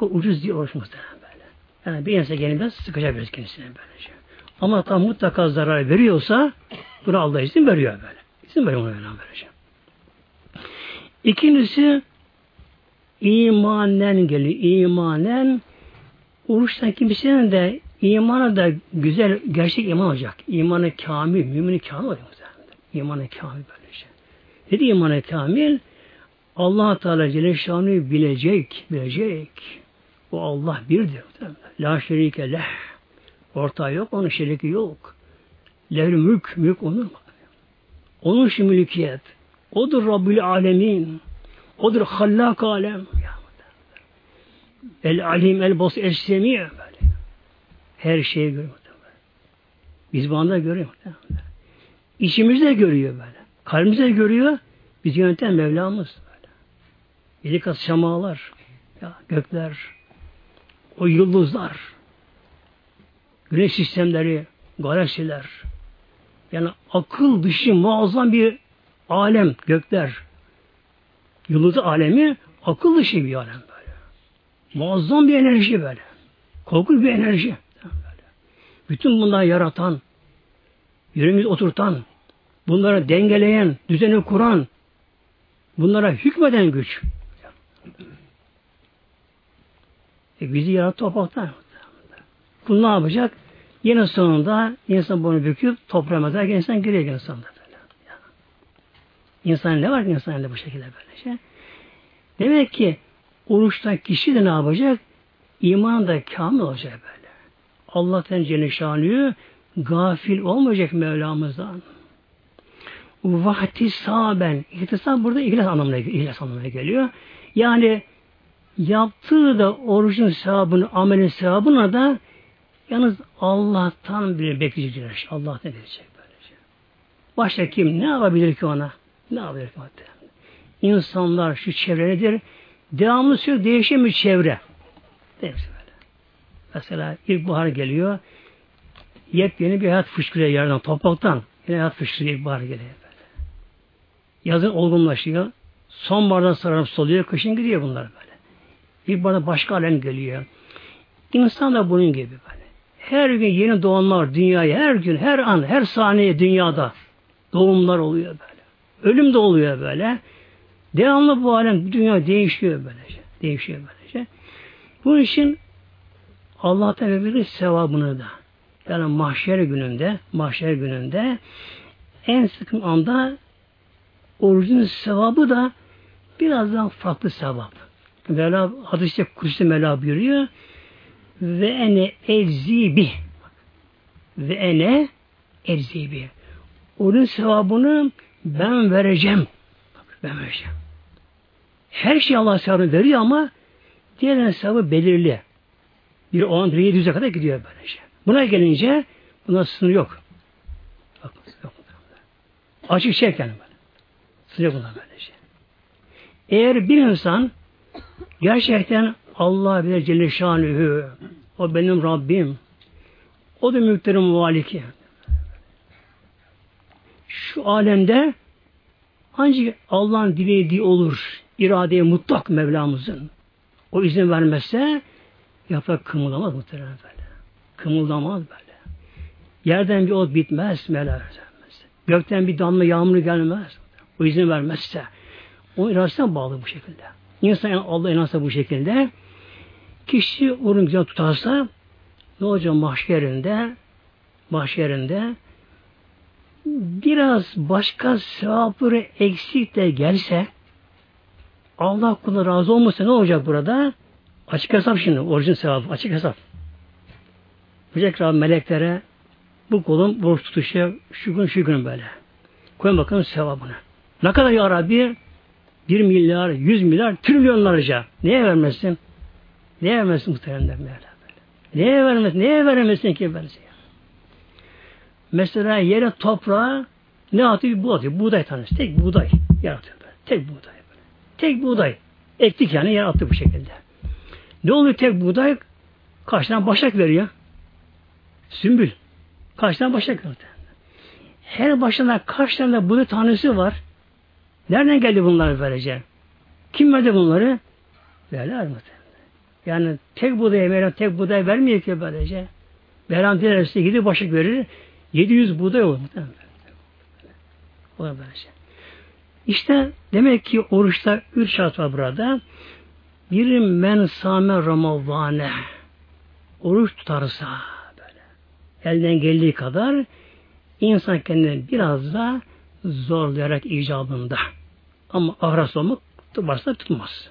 bu ucuz diye oruç muhtemelen böyle. Yani bir insan gelince sıkacak kendisine böylece. Ama tam mutlaka zarar veriyorsa buna Allah izin veriyor böyle. İzin veriyor ona böylece. İkincisi imanen geliyor. İmanen oruçtan kimsenin de imanı da güzel, gerçek iman olacak. İmanı kamil, mümini kamil olacak. İmanı kamil böyle şey. Dedi imanı kamil? allah Teala Celle bilecek, bilecek. O Allah birdir. La şerike leh. Ortağı yok, onun şeriki yok. Lehl mülk, mülk onun. Onun şu mülkiyet. Odur Rabbül Alemin. Odur Hallak Alem. El Alim, El Bas, El Semi. Böyle. Her şeyi görüyor. Biz bu anda görüyor. İçimizde görüyor böyle. Kalbimizde görüyor. Biz yöneten Mevlamız. Böyle. Yedi kat semalar, ya, gökler, o yıldızlar, güneş sistemleri, galaksiler, yani akıl dışı muazzam bir alem, gökler, yıldız alemi akıl dışı bir alem böyle. Muazzam bir enerji böyle. Korkunç bir enerji. Böyle. Bütün bunları yaratan, yüreğimizi oturtan, bunları dengeleyen, düzeni kuran, bunlara hükmeden güç. E bizi yarattı topraktan. Bu ne yapacak? Yine sonunda insan bunu büküp toprağa mezarken insan giriyor insanda böyle. İnsan ne var ki insan bu şekilde böyle şey. Demek ki oruçta kişi de ne yapacak? İman da kamil olacak böyle. Allah'tan Celle gafil olmayacak Mevlamızdan. Vahti saben. İhtisab burada ihlas anlamına, ihlas anlamına geliyor. Yani yaptığı da orucun sevabını, amelin sevabına da yalnız Allah'tan bile bekleyecekler. Allah'tan edecek böylece. Başta kim? Ne yapabilir ki ona? Ne yapabilir ki ona? İnsanlar şu çevre nedir? Devamlı sürekli değişen bir çevre. Değişim böyle. Mesela ilkbahar geliyor. Yepyeni bir hayat fışkırıyor yerden, topraktan. Yine hayat fışkırıyor, ilkbahar geliyor. Yazın olgunlaşıyor. Sonbahardan sararıp soluyor, kışın gidiyor bunlar böyle. İlkbaharda başka alem geliyor. İnsan da bunun gibi böyle. Her gün yeni doğanlar dünyaya, her gün, her an, her saniye dünyada doğumlar oluyor böyle. Ölüm de oluyor böyle. Devamlı bu alem, dünya değişiyor böylece. Değişiyor böylece. Bunun için Allah'tan verir sevabını da. Yani mahşer gününde, mahşer gününde en sıkın anda orucun sevabı da biraz daha farklı sevap. Mevla hadiste kursi Mevla buyuruyor ve ene evzibi ve ene evzibi onun sevabını ben vereceğim. Ben vereceğim. Her şey Allah sevabını veriyor ama diğer sevabı belirli. Bir o an 700'e kadar gidiyor böyle şey. Buna gelince buna sınır yok. Açık şey yani böyle. Sınır buna böyle şey. Eğer bir insan gerçekten Allah bilir Celle Şanühü o benim Rabbim o da mülklerin muhaliki. Şu alemde ancak Allah'ın dilediği olur. İradeye mutlak Mevlamızın. O izin vermezse yaprak kımıldamaz muhtemelen böyle. Kımıldamaz böyle. Yerden bir ot bitmez Mevla Gökten bir damla yağmur gelmez. O izin vermezse. O iradesine bağlı bu şekilde. İnsan Allah inansa bu şekilde kişi onu güzel tutarsa ne olacak mahşerinde mahşerinde biraz başka sevapları eksik de gelse Allah kula razı olmasa ne olacak burada? Açık hesap şimdi. Orijin sevabı. Açık hesap. Diyecek Rabbim meleklere bu kolun borç tutuşu şu gün şu gün böyle. Koyun bakalım sevabını. Ne kadar ya Rabbi? Bir milyar, yüz milyar, trilyonlarca. Neye vermezsin? Neye vermezsin muhteremler Mevla böyle? Neye vermezsin? Neye veremezsin ki versin? Mesela yere toprağa Ne atıyor? Bu atıyor. Buğday tanesi. Tek buğday yaratıyor böyle. Tek buğday böyle. Tek buğday. Ektik yani yer attı bu şekilde. Ne oluyor tek buğday? Karşıdan başak veriyor. Sümbül. Karşıdan başak veriyor. Her başına kaç tane buğday tanesi var. Nereden geldi bunlar böylece? Kim verdi bunları? Mi? Yani tek buğday veren tek buğday vermiyor ki böylece. Veren dilerse gidip başlık verir. 700 buğday olur. O da böylece. İşte demek ki oruçta üç şart var burada. Biri men same ramazane. Oruç tutarsa böyle. Elden geldiği kadar insan kendini biraz da zorlayarak icabında. Ama ahras olmak varsa tutmaz.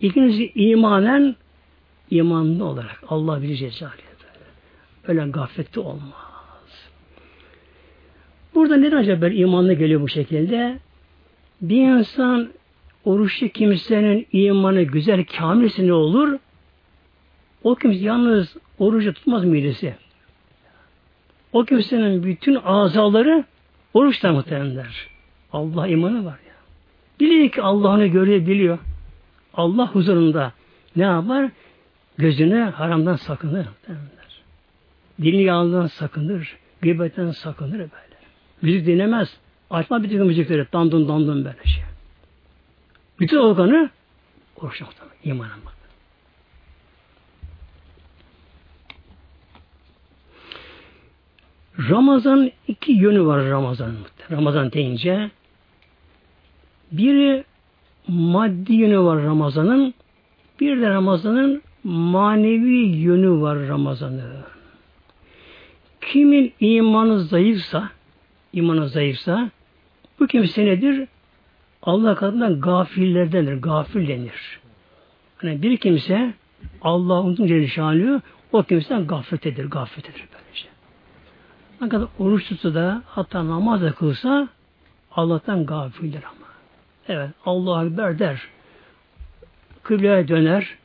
İkincisi imanen imanlı olarak Allah bilir Celle Öyle gaflette olmaz. Burada neden acaba böyle imanlı geliyor bu şekilde? Bir insan oruçlu kimsenin imanı güzel, kamilse ne olur? O kimse yalnız orucu tutmaz midesi. O kimsenin bütün azaları oruçta muhtemelenler. Allah imanı var ya. Biliyor ki Allah'ını görüyor, biliyor. Allah huzurunda ne yapar? Gözünü haramdan sakınır. Dilini yalandan sakınır. Gıybetten sakınır böyle. Müzik dinlemez. Açma takım müzikleri. Dandun dandun böyle şey. Bütün organı oruçla imanın bak. Ramazan iki yönü var Ramazan. Ramazan deyince biri maddi yönü var Ramazan'ın bir de Ramazan'ın manevi yönü var Ramazan'ın. Kimin imanı zayıfsa imanı zayıfsa bu kimse nedir? Allah katından gafillerdendir. Gafil denir. Yani bir kimse Allah unutunca şanlıyor o kimseden gafletedir. Gafletedir böylece. Ne kadar oruç tutsa da hatta namaz da kılsa Allah'tan gafildir ama. Evet Allah Ekber der. Kıbleye döner.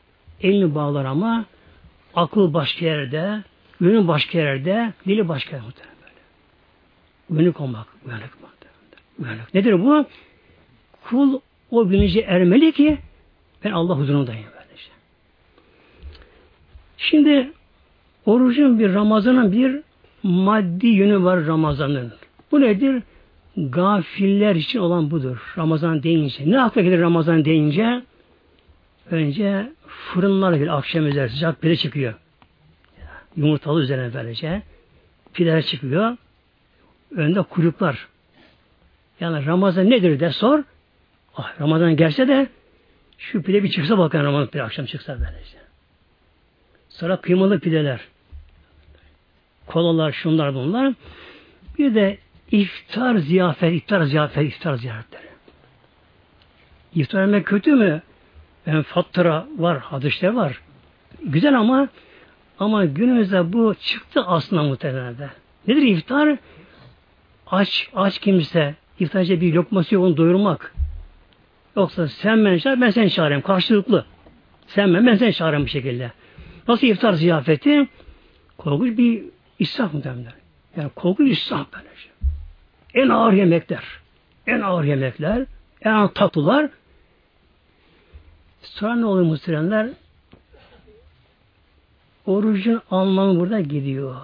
Elini bağlar ama akıl başka yerde, gönül başka yerde, dili başka yerde. Böyle. Uyanık olmak. Uyanık olmak. Uyanık. Nedir bu? Kul o bilince ermeli ki ben Allah huzurundayım. Böylece. Şimdi orucun bir Ramazan'ın bir maddi yönü var Ramazan'ın. Bu nedir? Gafiller için olan budur. Ramazan deyince. Ne akla gelir Ramazan deyince? Önce fırınlar gelir akşam üzeri sıcak pide çıkıyor. Yumurtalı üzerine böylece. Pideler çıkıyor. Önde kuyruklar. Yani Ramazan nedir de sor. Ah, Ramazan gelse de şu pide bir çıksa bakın Ramazan pide akşam çıksa böylece. Sonra kıymalı pideler. Kolalar, şunlar bunlar. Bir de iftar ziyafet, iftar ziyafet, iftar ziyaretleri. İftar yemek kötü mü? Yani fattıra var, hadisler var. Güzel ama ama günümüzde bu çıktı aslında muhtemelen. Nedir iftar? Aç, aç kimse iftarca bir lokması yok onu doyurmak. Yoksa sen ben çağır, ben seni çağırayım. Karşılıklı. Sen ben, ben seni çağırayım bu şekilde. Nasıl iftar ziyafeti? Korkunç bir israf muhtemelen. Yani korkunç israf böylece. Şey. En ağır yemekler. En ağır yemekler. En ağır tatlılar. Sonra ne oluyor muhteremler? Orucun anlamı burada gidiyor.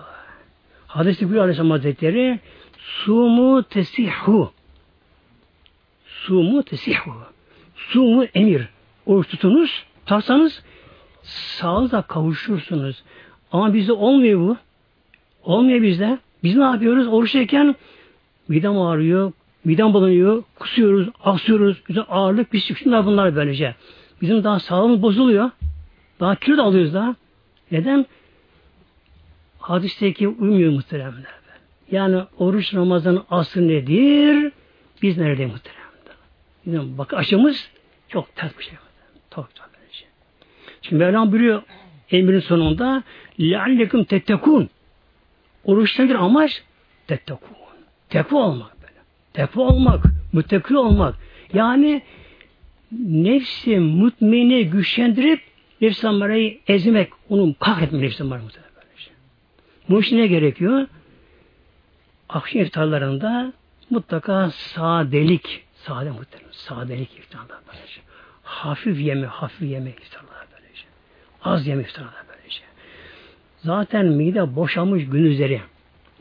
Hadis-i Gül Aleyhisselam Hazretleri Sumu tesihu Sumu tesihu Sumu emir. Oruç tutunuz, tutarsanız sağlıkla kavuşursunuz. Ama bizde olmuyor bu. Olmuyor bizde. Biz ne yapıyoruz? Oruçtayken midem ağrıyor, midem bulanıyor, kusuyoruz, aksıyoruz, bize ağırlık, pislik, şunlar bunlar böylece. Bizim daha sağlığımız bozuluyor. Daha kilo da alıyoruz daha. Neden? Hadisteki uymuyor muhteremler. Yani oruç Ramazan aslı nedir? Biz nerede muhteremler? Bizim bak aşımız çok ters bir şey. Çok çok bir şey. Şimdi Mevlam buyuruyor emrin sonunda لَعَلَّكُمْ tettekun Oruçta bir amaç tettekun. Tekva olmak böyle. Tekva olmak, müttekil olmak. Yani nefsi mutmaine güçlendirip nefsi ammarayı ezmek, onu kahretmek nefsi ammarayı. Şey. Bu için ne gerekiyor? akşam iftarlarında mutlaka sadelik, sade muhtemelen, sadelik iftarlar böylece. Hafif yeme, hafif yeme iftarlar böylece. Az yeme iftarlar. Zaten mide boşamış gün üzeri.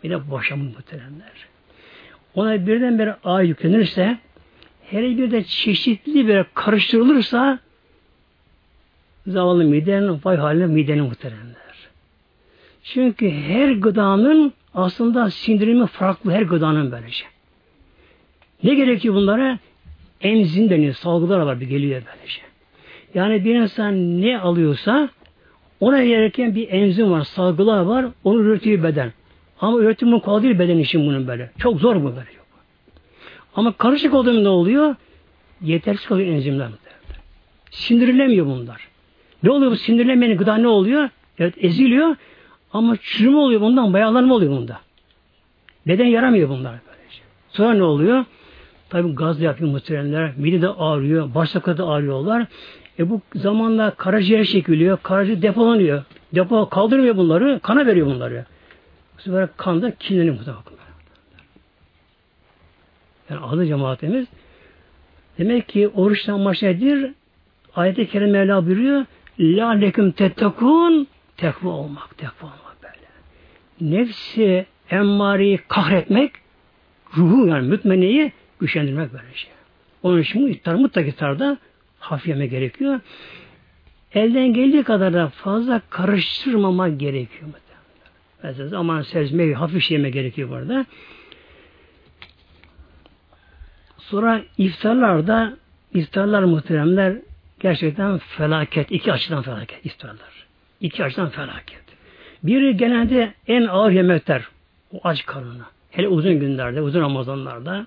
Mide boşamış muhteremler. Ona birdenbire ağ yüklenirse hele bir de çeşitli bir karıştırılırsa zavallı midenin vay haline midenin muhteremler. Çünkü her gıdanın aslında sindirimi farklı her gıdanın böylece. Ne gerekiyor bunlara? Enzim deniyor. Salgılar var bir geliyor böylece. Yani bir insan ne alıyorsa ona gereken bir enzim var, salgılar var, onu üretiyor beden. Ama üretim bu kolay değil beden için bunun böyle. Çok zor bu böyle. Ama karışık olduğunda ne oluyor? Yetersiz kalıyor enzimler. Sindirilemiyor bunlar. Ne oluyor bu sindirilmeyen gıda ne oluyor? Evet eziliyor ama çürüme oluyor bundan, bayalanma oluyor bunda. Neden yaramıyor bunlar böylece? Sonra ne oluyor? Tabi gaz yapıyor muhteremler, mide de ağrıyor, bağırsakları da ağrıyorlar. E bu zamanla karaciğer çekiliyor, karaciğer depolanıyor. Depo kaldırmıyor bunları, kana veriyor bunları. Bu sefer kan da kirleniyor muhtemelen. Yani adı cemaatimiz. Demek ki oruçtan amaç nedir? Ayet-i Kerim Mevla buyuruyor. La leküm tettekun tekva olmak, tekva olmak böyle. Nefsi emmariyi kahretmek, ruhu yani mütmeneyi güçlendirmek böyle şey. Onun için iftar mutlaka iftarda hafif yeme gerekiyor. Elden geldiği kadar da fazla karıştırmamak gerekiyor. Mesela zaman sezmeyi hafif şey yeme gerekiyor burada. Sonra iftarlarda iftarlar muhteremler gerçekten felaket. iki açıdan felaket iftarlar. İki açıdan felaket. Biri genelde en ağır yemekler. O aç karnına. Hele uzun günlerde, uzun Ramazanlarda.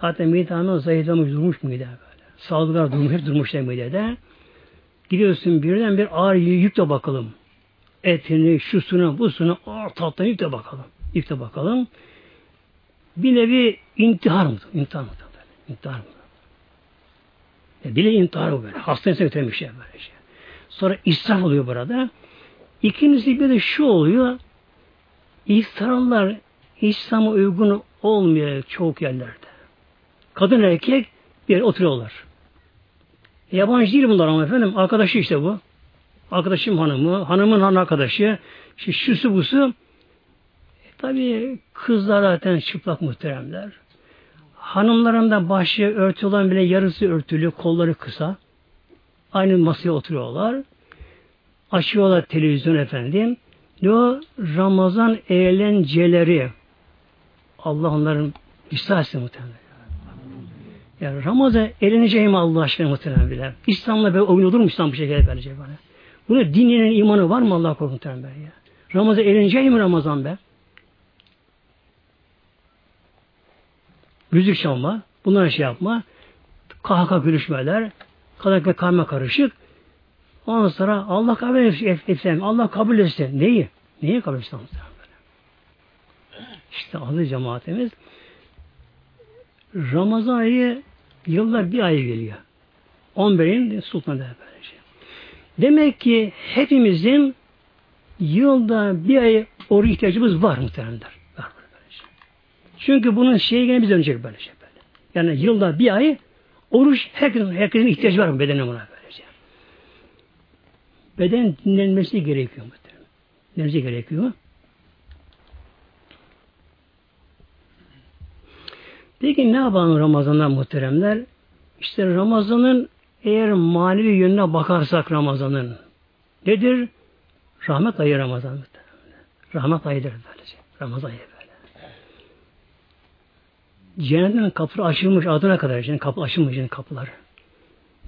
Zaten midemden zayıflamış durmuş mide. Sağlıklar durmuş, hep durmuş midede. Gidiyorsun birden bir ağır yük de bakalım. Etini, şusunu, busunu ağır tatlı yük de bakalım. Yük de bakalım. Bir nevi intihar mı? İntihar mı? İntihar mı? E, bile intihar bu böyle. Götüren bir şey böyle şey. Sonra israf oluyor burada. İkincisi bir de şu oluyor. İftarlar İslam'a uygun olmuyor çok yerlerde. Kadın erkek bir oturuyorlar. Yabancı değil bunlar ama efendim. Arkadaşı işte bu. Arkadaşım hanımı, hanımın hanım arkadaşı, işte şusu busu. E, tabii kızlar zaten çıplak muhteremler. Hanımların da başı örtü olan bile yarısı örtülü, kolları kısa. Aynı masaya oturuyorlar. Açıyorlar televizyon efendim. Ne o? Ramazan eğlenceleri. Allah onların müstahsi muhtemelen. Yani Ramazan eğleneceğim Allah aşkına muhtemelen bile. İslam'la böyle oyun olur mu İslam bir şekilde verecek bana? Bunu dininin imanı var mı Allah korkun ya? Ramazan eğleneceğim mi Ramazan be? Müzik çalma, bunlar şey yapma, kahkaha gülüşmeler, kadar ve karma karışık. Ondan sonra Allah kabul etsin, Allah kabul etsin. Neyi? Neyi kabul etsin? İşte adı cemaatimiz Ramazan ayı yılda bir ay geliyor. 11'in sultanı böylece. Demek ki hepimizin yılda bir ay oruç ihtiyacımız var muhtemelenler. Böylece. Çünkü bunun şeyi gene biz dönecek böylece. Böyle. Yani yılda bir ay oruç herkesin, herkesin ihtiyacı var bedene buna böylece. Beden dinlenmesi gerekiyor muhtemelen. Dinlenmesi gerekiyor. Peki ne yapalım Ramazan'da muhteremler? İşte Ramazan'ın eğer manevi yönüne bakarsak Ramazan'ın nedir? Rahmet ayı Ramazan. Rahmet ayıdır böylece. Ramazan ayı böyle. Cennetin kapıları açılmış adına kadar. Cennet kapı açılmış cennet kapıları.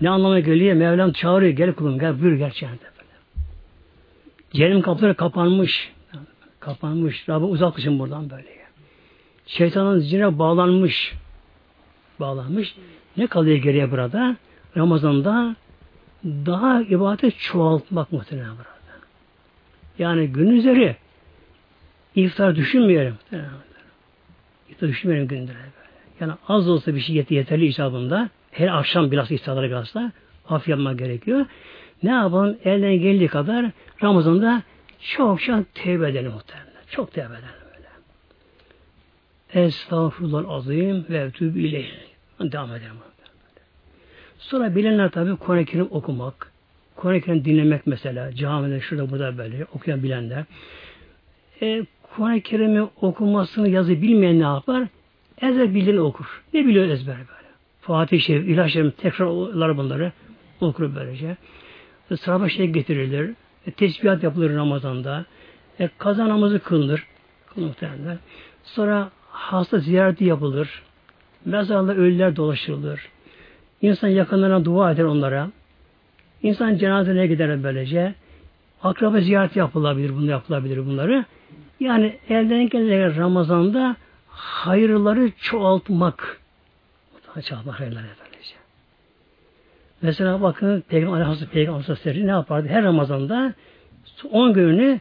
Ne anlama geliyor? Mevlam çağırıyor. Gel kulum gel buyur gel cennete böyle. Cennetin kapıları kapanmış. Kapanmış. Rabbi uzaklaşın buradan böyle. Şeytanın zincirine bağlanmış. Bağlanmış. Ne kalıyor geriye burada? Ramazan'da daha ibadet çoğaltmak muhtemelen burada. Yani gün üzeri iftar düşünmeyelim. İftar düşünmeyelim günlere böyle. Yani az olsa bir şey yeterli icabında her akşam biraz iftarları biraz da af yapmak gerekiyor. Ne yapalım? Elden geldiği kadar Ramazan'da çok çok tevbe edelim muhtemelen. Çok tevbe edelim. Estağfurullah azim ve etûbü ileyh. Devam edelim. Sonra bilenler tabi Kur'an-ı Kerim okumak, Kur'an-ı Kerim dinlemek mesela, camide şurada burada böyle okuyan bilenler. E, Kur'an-ı Kerim'i okumasını yazı bilmeyen ne yapar? Ezber bildiğini okur. Ne biliyor ezber böyle? Fatih Şerif, İlahi Şerif tekrarlar bunları. Okur böylece. E, sıraba şey getirilir. E, tesbihat yapılır Ramazan'da. E, kaza namazı kılınır. Muhtemelen. Sonra hasta ziyareti yapılır. Mezarda ölüler dolaşılır. İnsan yakınlarına dua eder onlara. İnsan cenazene gider böylece. Akraba ziyareti yapılabilir, bunu yapılabilir bunları. Yani elden gelen Ramazan'da hayırları çoğaltmak. Çoğaltmak hayırları böylece. Mesela bakın Peygamber Aleyhisselatü Peygamber Aleyhisselatü ne yapardı? Her Ramazan'da 10 gününü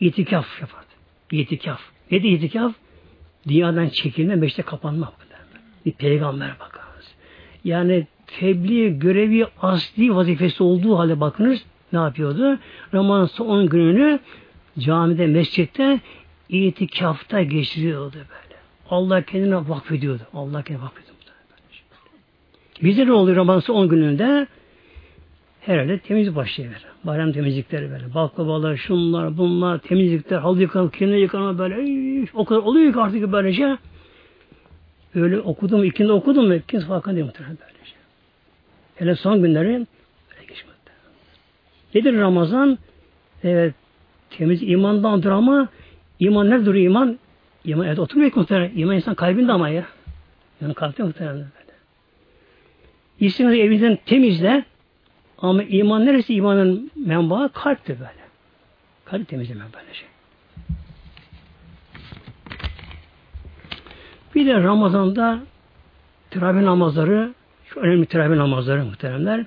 itikaf yapardı. İtikaf. Neydi itikaf? Dünyadan çekilme, beşte kapanma. Bir peygamber bakarız. Yani tebliğ görevi asli vazifesi olduğu halde bakınız ne yapıyordu? Ramazan son 10 gününü camide, mescitte itikafta geçiriyordu böyle. Allah kendine vakfediyordu. Allah kendine vakfediyordu. Bize ne oluyor Ramazan 10 gününde? Herhalde temiz başlıyor. Bayram temizlikleri böyle. Baklavalar, şunlar, bunlar, temizlikler, halı yıkama, kirli yıkama böyle. O kadar oluyor ki artık böylece. Öyle okudum, ikindi okudum mu? Kimse farkında değil muhtemelen böylece. Hele son günleri böyle geçmedi. Nedir Ramazan? Evet, temiz imandandır ama iman ne duruyor iman? İman evet oturmuyor ki muhtemelen. İman insan kalbinde ama ya. Yani kalpte muhtemelen böyle. İsmini evinden temizle ama iman neresi? İmanın menbaı kalptir böyle. Kalp temizleme böyle şey. Bir de Ramazan'da teravih namazları, şu önemli teravih namazları muhteremler.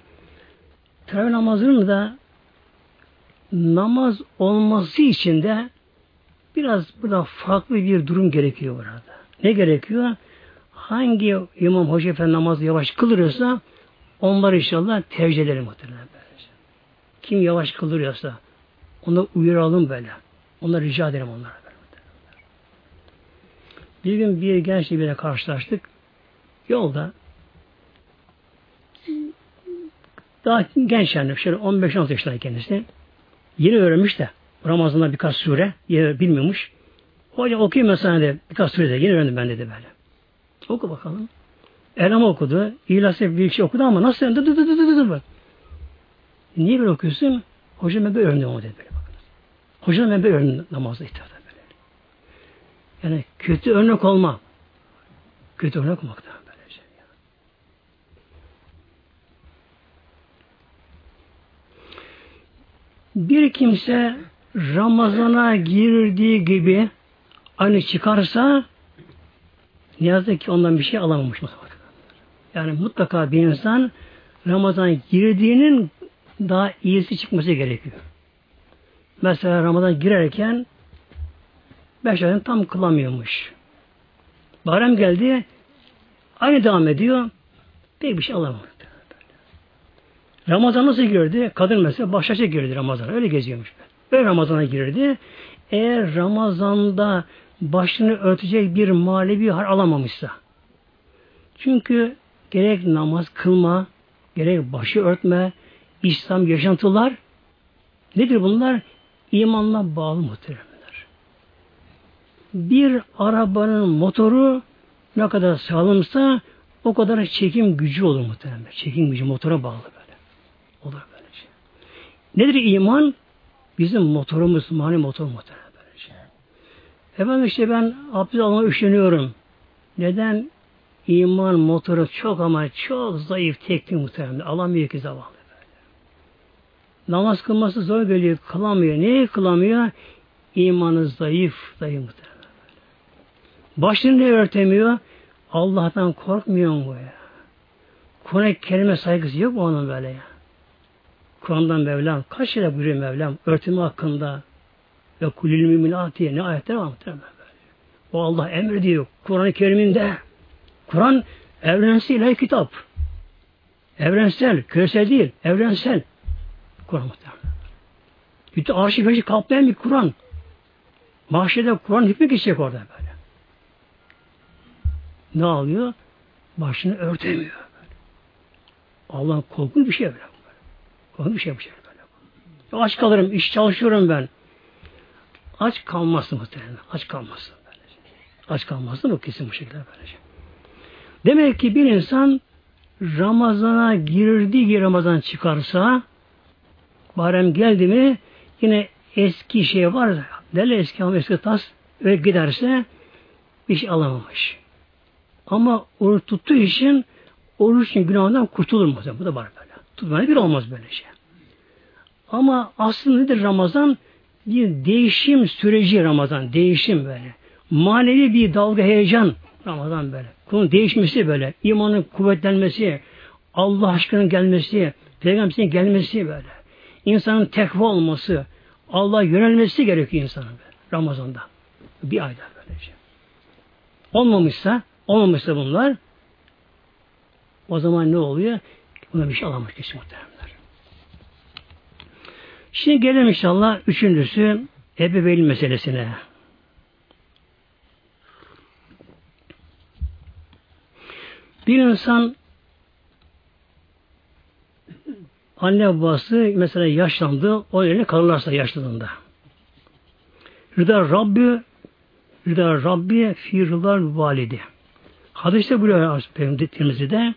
Teravih namazının da namaz olması için de biraz burada farklı bir durum gerekiyor burada. Ne gerekiyor? Hangi imam hoca efendi namazı yavaş kılırsa onlar inşallah tercih edelim muhtemelen böylece. Kim yavaş kılırsa onu uyaralım böyle. Onları rica ederim onlara böyle. Bir gün bir gençle bile karşılaştık. Yolda daha genç yani şöyle 15-16 yaşında kendisi. Yeni öğrenmiş de Ramazan'da birkaç sure yeni bilmiyormuş. Hocam okuyayım mesela de birkaç sure de yeni öğrendim ben dedi böyle. Oku bakalım. Elham okudu. İhlas bir şey okudu ama nasıl? Dı dı dı dı dı dı bak. Niye böyle okuyorsun? Hocam ben böyle öğrendim ama dedi böyle bakın. Hocam ben böyle öğrendim namazda ihtiyarda böyle. Yani kötü örnek olma. Kötü örnek olmak da böyle şey. Yani. Bir kimse Ramazan'a girdiği gibi aynı çıkarsa ne yazık ki ondan bir şey alamamış. Yani mutlaka bir insan Ramazan girdiğinin daha iyisi çıkması gerekiyor. Mesela Ramazan girerken beş ayını tam kılamıyormuş. Bayram geldi aynı devam ediyor. Pek bir şey alamadı. Ramazan nasıl girdi? Kadın mesela başlaça girdi Ramazan. Öyle geziyormuş. Öyle Ramazan'a girdi. Eğer Ramazan'da başını örtecek bir manevi har alamamışsa. Çünkü gerek namaz kılma, gerek başı örtme, İslam yaşantılar nedir bunlar? İmanla bağlı muhteremler. Bir arabanın motoru ne kadar sağlamsa o kadar çekim gücü olur muhteremler. Çekim gücü motora bağlı böyle. Olur böyle şey. Nedir iman? Bizim motorumuz, mani motor muhterem. Efendim işte ben abdest üşeniyorum. Neden? İman motoru çok ama çok zayıf teknik muhtemelen. Alamıyor ki zavallı. Namaz kılması zor geliyor. Kılamıyor. Niye kılamıyor? İmanı zayıf. Zayıf muhtemelen. Başını ne örtemiyor? Allah'tan korkmuyor mu ya? Kur'an-ı Kerim'e saygısı yok mu onun böyle ya? Kur'an'dan Mevlam kaç yere buyuruyor Mevlam örtünme hakkında ve kulil müminati ne ayetler var muhtemelen. O Allah emrediyor Kur'an-ı Kerim'inde. Kur'an evrensel ilahi kitap. Evrensel, küresel değil, evrensel. Kur'an muhtemelen. Bütün arşiv kaplayan bir Kur'an. Mahşede Kur'an hükmü geçecek orada böyle. ne alıyor? Başını örtemiyor. Allah korkunç bir şey böyle. Korkunç bir şey bu şey böyle. Aç kalırım, iş çalışıyorum ben. Aç kalmazsın muhtemelen. Aç kalmazsın. Böylece. Aç kalmazsın bu kesin bu şekilde böylece. Demek ki bir insan Ramazana girdiği gibi Ramazan çıkarsa Barem geldi mi yine eski şey var derler eski ama eski tas öyle giderse bir şey alamamış. Ama oruç tuttuğu için oruç için günahından kurtulur mu? Bu da var böyle. Tutmaya bir olmaz böyle şey. Ama aslında nedir Ramazan? Bir değişim süreci Ramazan. Değişim böyle. Manevi bir dalga heyecan Ramazan böyle. Konu değişmesi böyle. imanın kuvvetlenmesi, Allah aşkının gelmesi, Peygamberin gelmesi böyle. İnsanın tekva olması, Allah yönelmesi gerekiyor insanın böyle. Ramazan'da. Bir ayda böylece. Olmamışsa, olmamışsa bunlar o zaman ne oluyor? Buna bir şey alamış kişi muhteremler. Şimdi gelelim inşallah üçüncüsü ebeveyn meselesine. Bir insan anne babası mesela yaşlandı, o yerine kalırlarsa yaşlandığında. Rıda Rabbi Rıda Rabbi fi rıdar validi. Hadiste buyuruyor Peygamberimiz de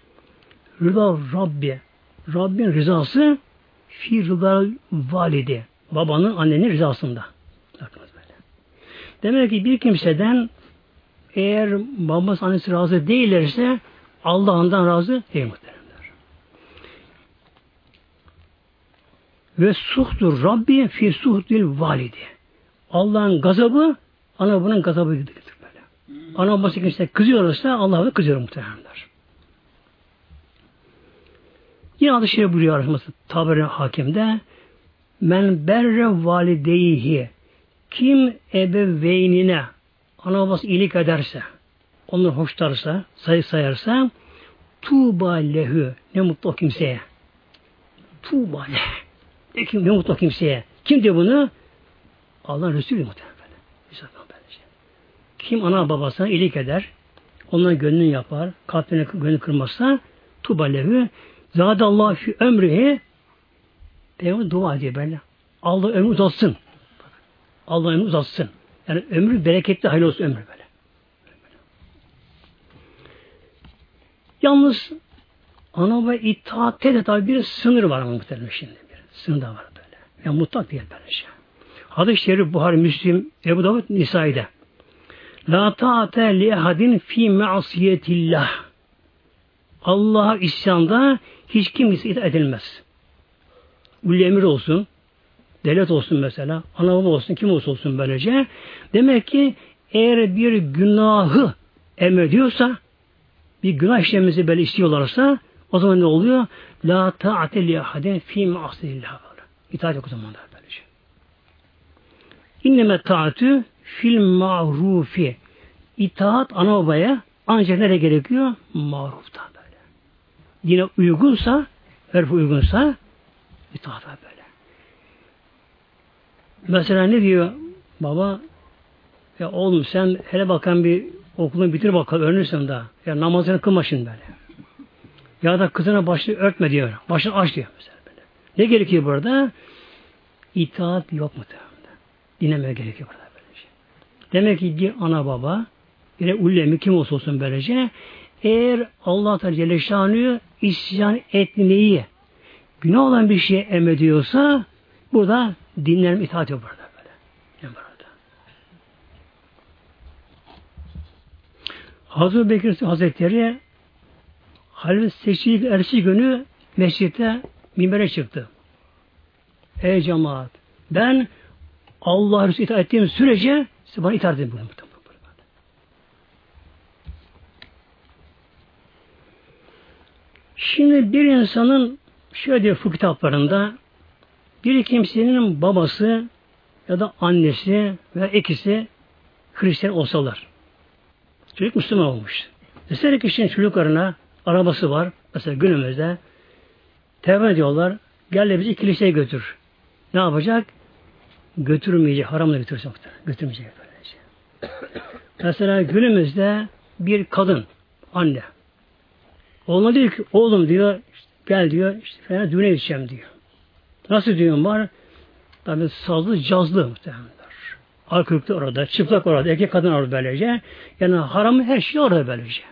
Rıda Rabbi Rabbin rızası fi rıdar validi. Babanın annenin rızasında. Demek ki bir kimseden eğer babası annesi razı değillerse Allah ondan razı değil muhteremler. Ve suhtur Rabbi fi suhtil validi. Allah'ın gazabı ana bunun gazabı gibidir böyle. Ana babası kimse kızıyorsa Allah da kızıyor muhteremler. Yine adı şey buyuruyor Arasması tabiri hakimde men berre valideyhi kim ebeveynine ana babası iyilik ederse onları hoşlarsa, sayı sayarsa tuğba lehü ne mutlu kimseye. Tuğba leh. Ne, kim, ne mutlu kimseye. Kim diyor bunu? Allah Resulü muhtemelen. Kim ana babasına iyilik eder, onların gönlünü yapar, kalbine gönlü kırmazsa tuğba lehü Allah fi ömrühi Peygamber dua ediyor böyle. Allah ömrü uzatsın. Allah ömrü uzatsın. Yani ömrü bereketli hayırlı olsun ömrü böyle. Yalnız ana ve itaatte de tabi bir sınır var ama muhtemelen şimdi. Bir sınır da var böyle. Yani mutlak değil böyle şey. Hadis-i Şerif Buhari, Müslim, Ebu Davud, Nisai'de. La ta'ate li ehadin fi me'asiyetillah. Allah'a isyanda hiç kimse itaat edilmez. Ulu emir olsun, devlet olsun mesela, ana baba olsun, kim olsun olsun böylece. Demek ki eğer bir günahı emrediyorsa, bir günah işlememizi böyle istiyorlarsa o zaman ne oluyor? La ta'ate li ahadin fi ma'asilillah. İtaat yok o zaman da böylece. İnneme ta'atü fil ma'rufi. İtaat ana babaya ancak nereye gerekiyor? Marufta böyle. Yine uygunsa, örf uygunsa itaat böyle. Mesela ne diyor baba? Ya oğlum sen hele bakan bir Okulunu bitir bakalım öğrenirsen daha. Ya namazını kılma şimdi böyle. Ya da kızına başını örtme diyor. Başını aç diyor mesela böyle. Ne gerekiyor burada? İtaat yok mu? Dinlemeye gerekiyor burada böylece. Demek ki bir ana baba yine ulemi kim olsa olsun böylece eğer Allah Teala Celle isyan etmeyi günah olan bir şeye emrediyorsa burada dinlenme itaat yok burada böyle. Yani Hazreti Bekir Hazretleri Halil seçilik ersi günü mescitte minbere çıktı. Ey cemaat ben Allah'a Resulü itaat ettiğim sürece size bana itaat edin. Şimdi bir insanın şöyle diyor fıkıh kitaplarında bir kimsenin babası ya da annesi veya ikisi Hristiyan olsalar Çocuk Müslüman olmuş. Mesela kişinin çocuklarına arabası var. Mesela günümüzde tevbe ediyorlar. Gel de bizi kiliseye götür. Ne yapacak? Götürmeyecek. Haramla götürecek. Götürmeyecek böylece. (coughs) Mesela günümüzde bir kadın Anne. Oğluna diyor ki oğlum diyor gel diyor işte falan düğüne gideceğim diyor. Nasıl düğün var? Tabi sazlı cazlı muhtemelenler. Alkırıklı orada, çıplak orada, erkek kadın orada böylece. Yani haramı her şey orada böylece.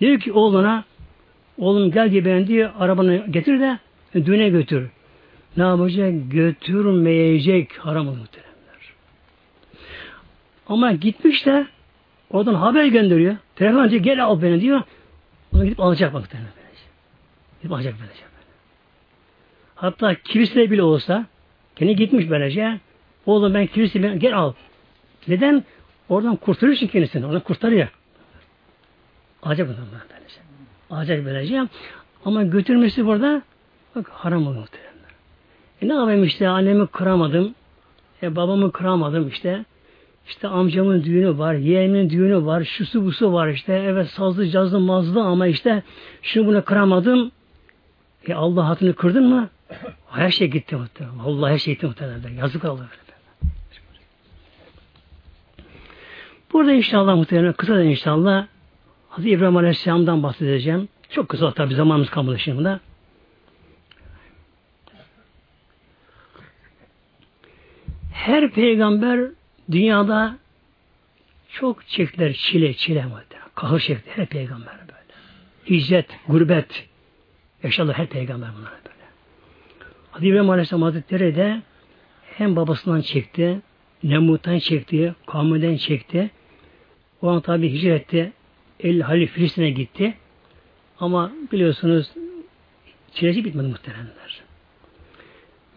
Diyor ki oğluna oğlum gel diye diyor arabanı getir de düğüne götür. Ne yapacak? Götürmeyecek haram muhteremler. Ama gitmiş de oradan haber gönderiyor. Telefon diyor gel al beni diyor. Onu gidip alacak muhteremler. Gidip alacak böylece. Hatta kilise bile olsa kendi gitmiş böylece oğlum ben kilise gel al. Neden? Oradan kurtarır için kendisini. Oradan kurtarıyor. Alacak bundan böylece. Alacak böylece. Ama götürmesi burada bak haram olur muhtemelen. E ne yapayım işte annemi kıramadım. E babamı kıramadım işte. İşte amcamın düğünü var, yeğenimin düğünü var, şusu busu var işte. Evet sazlı cazlı mazlı ama işte şunu bunu kıramadım. E Allah hatını kırdın mı? Her şey gitti muhtemelen. Allah her şey gitti muhtemelen. Yazık oldu. Burada inşallah muhtemelen kısa da inşallah Hazreti İbrahim Aleyhisselam'dan bahsedeceğim. Çok kısa tabi zamanımız kalmadı şimdi. Her peygamber dünyada çok çektiler çile, çile muhtemelen. Kahır çekti her peygamber böyle. Hicret, gurbet. Yaşadı her peygamber bunlar böyle. Hadi İbrahim Aleyhisselam Hazretleri de hem babasından çekti, Nemrut'tan çekti, kavminden çekti. O an tabi hicret etti. El Halil Filistin'e gitti. Ama biliyorsunuz çilesi bitmedi muhteremler.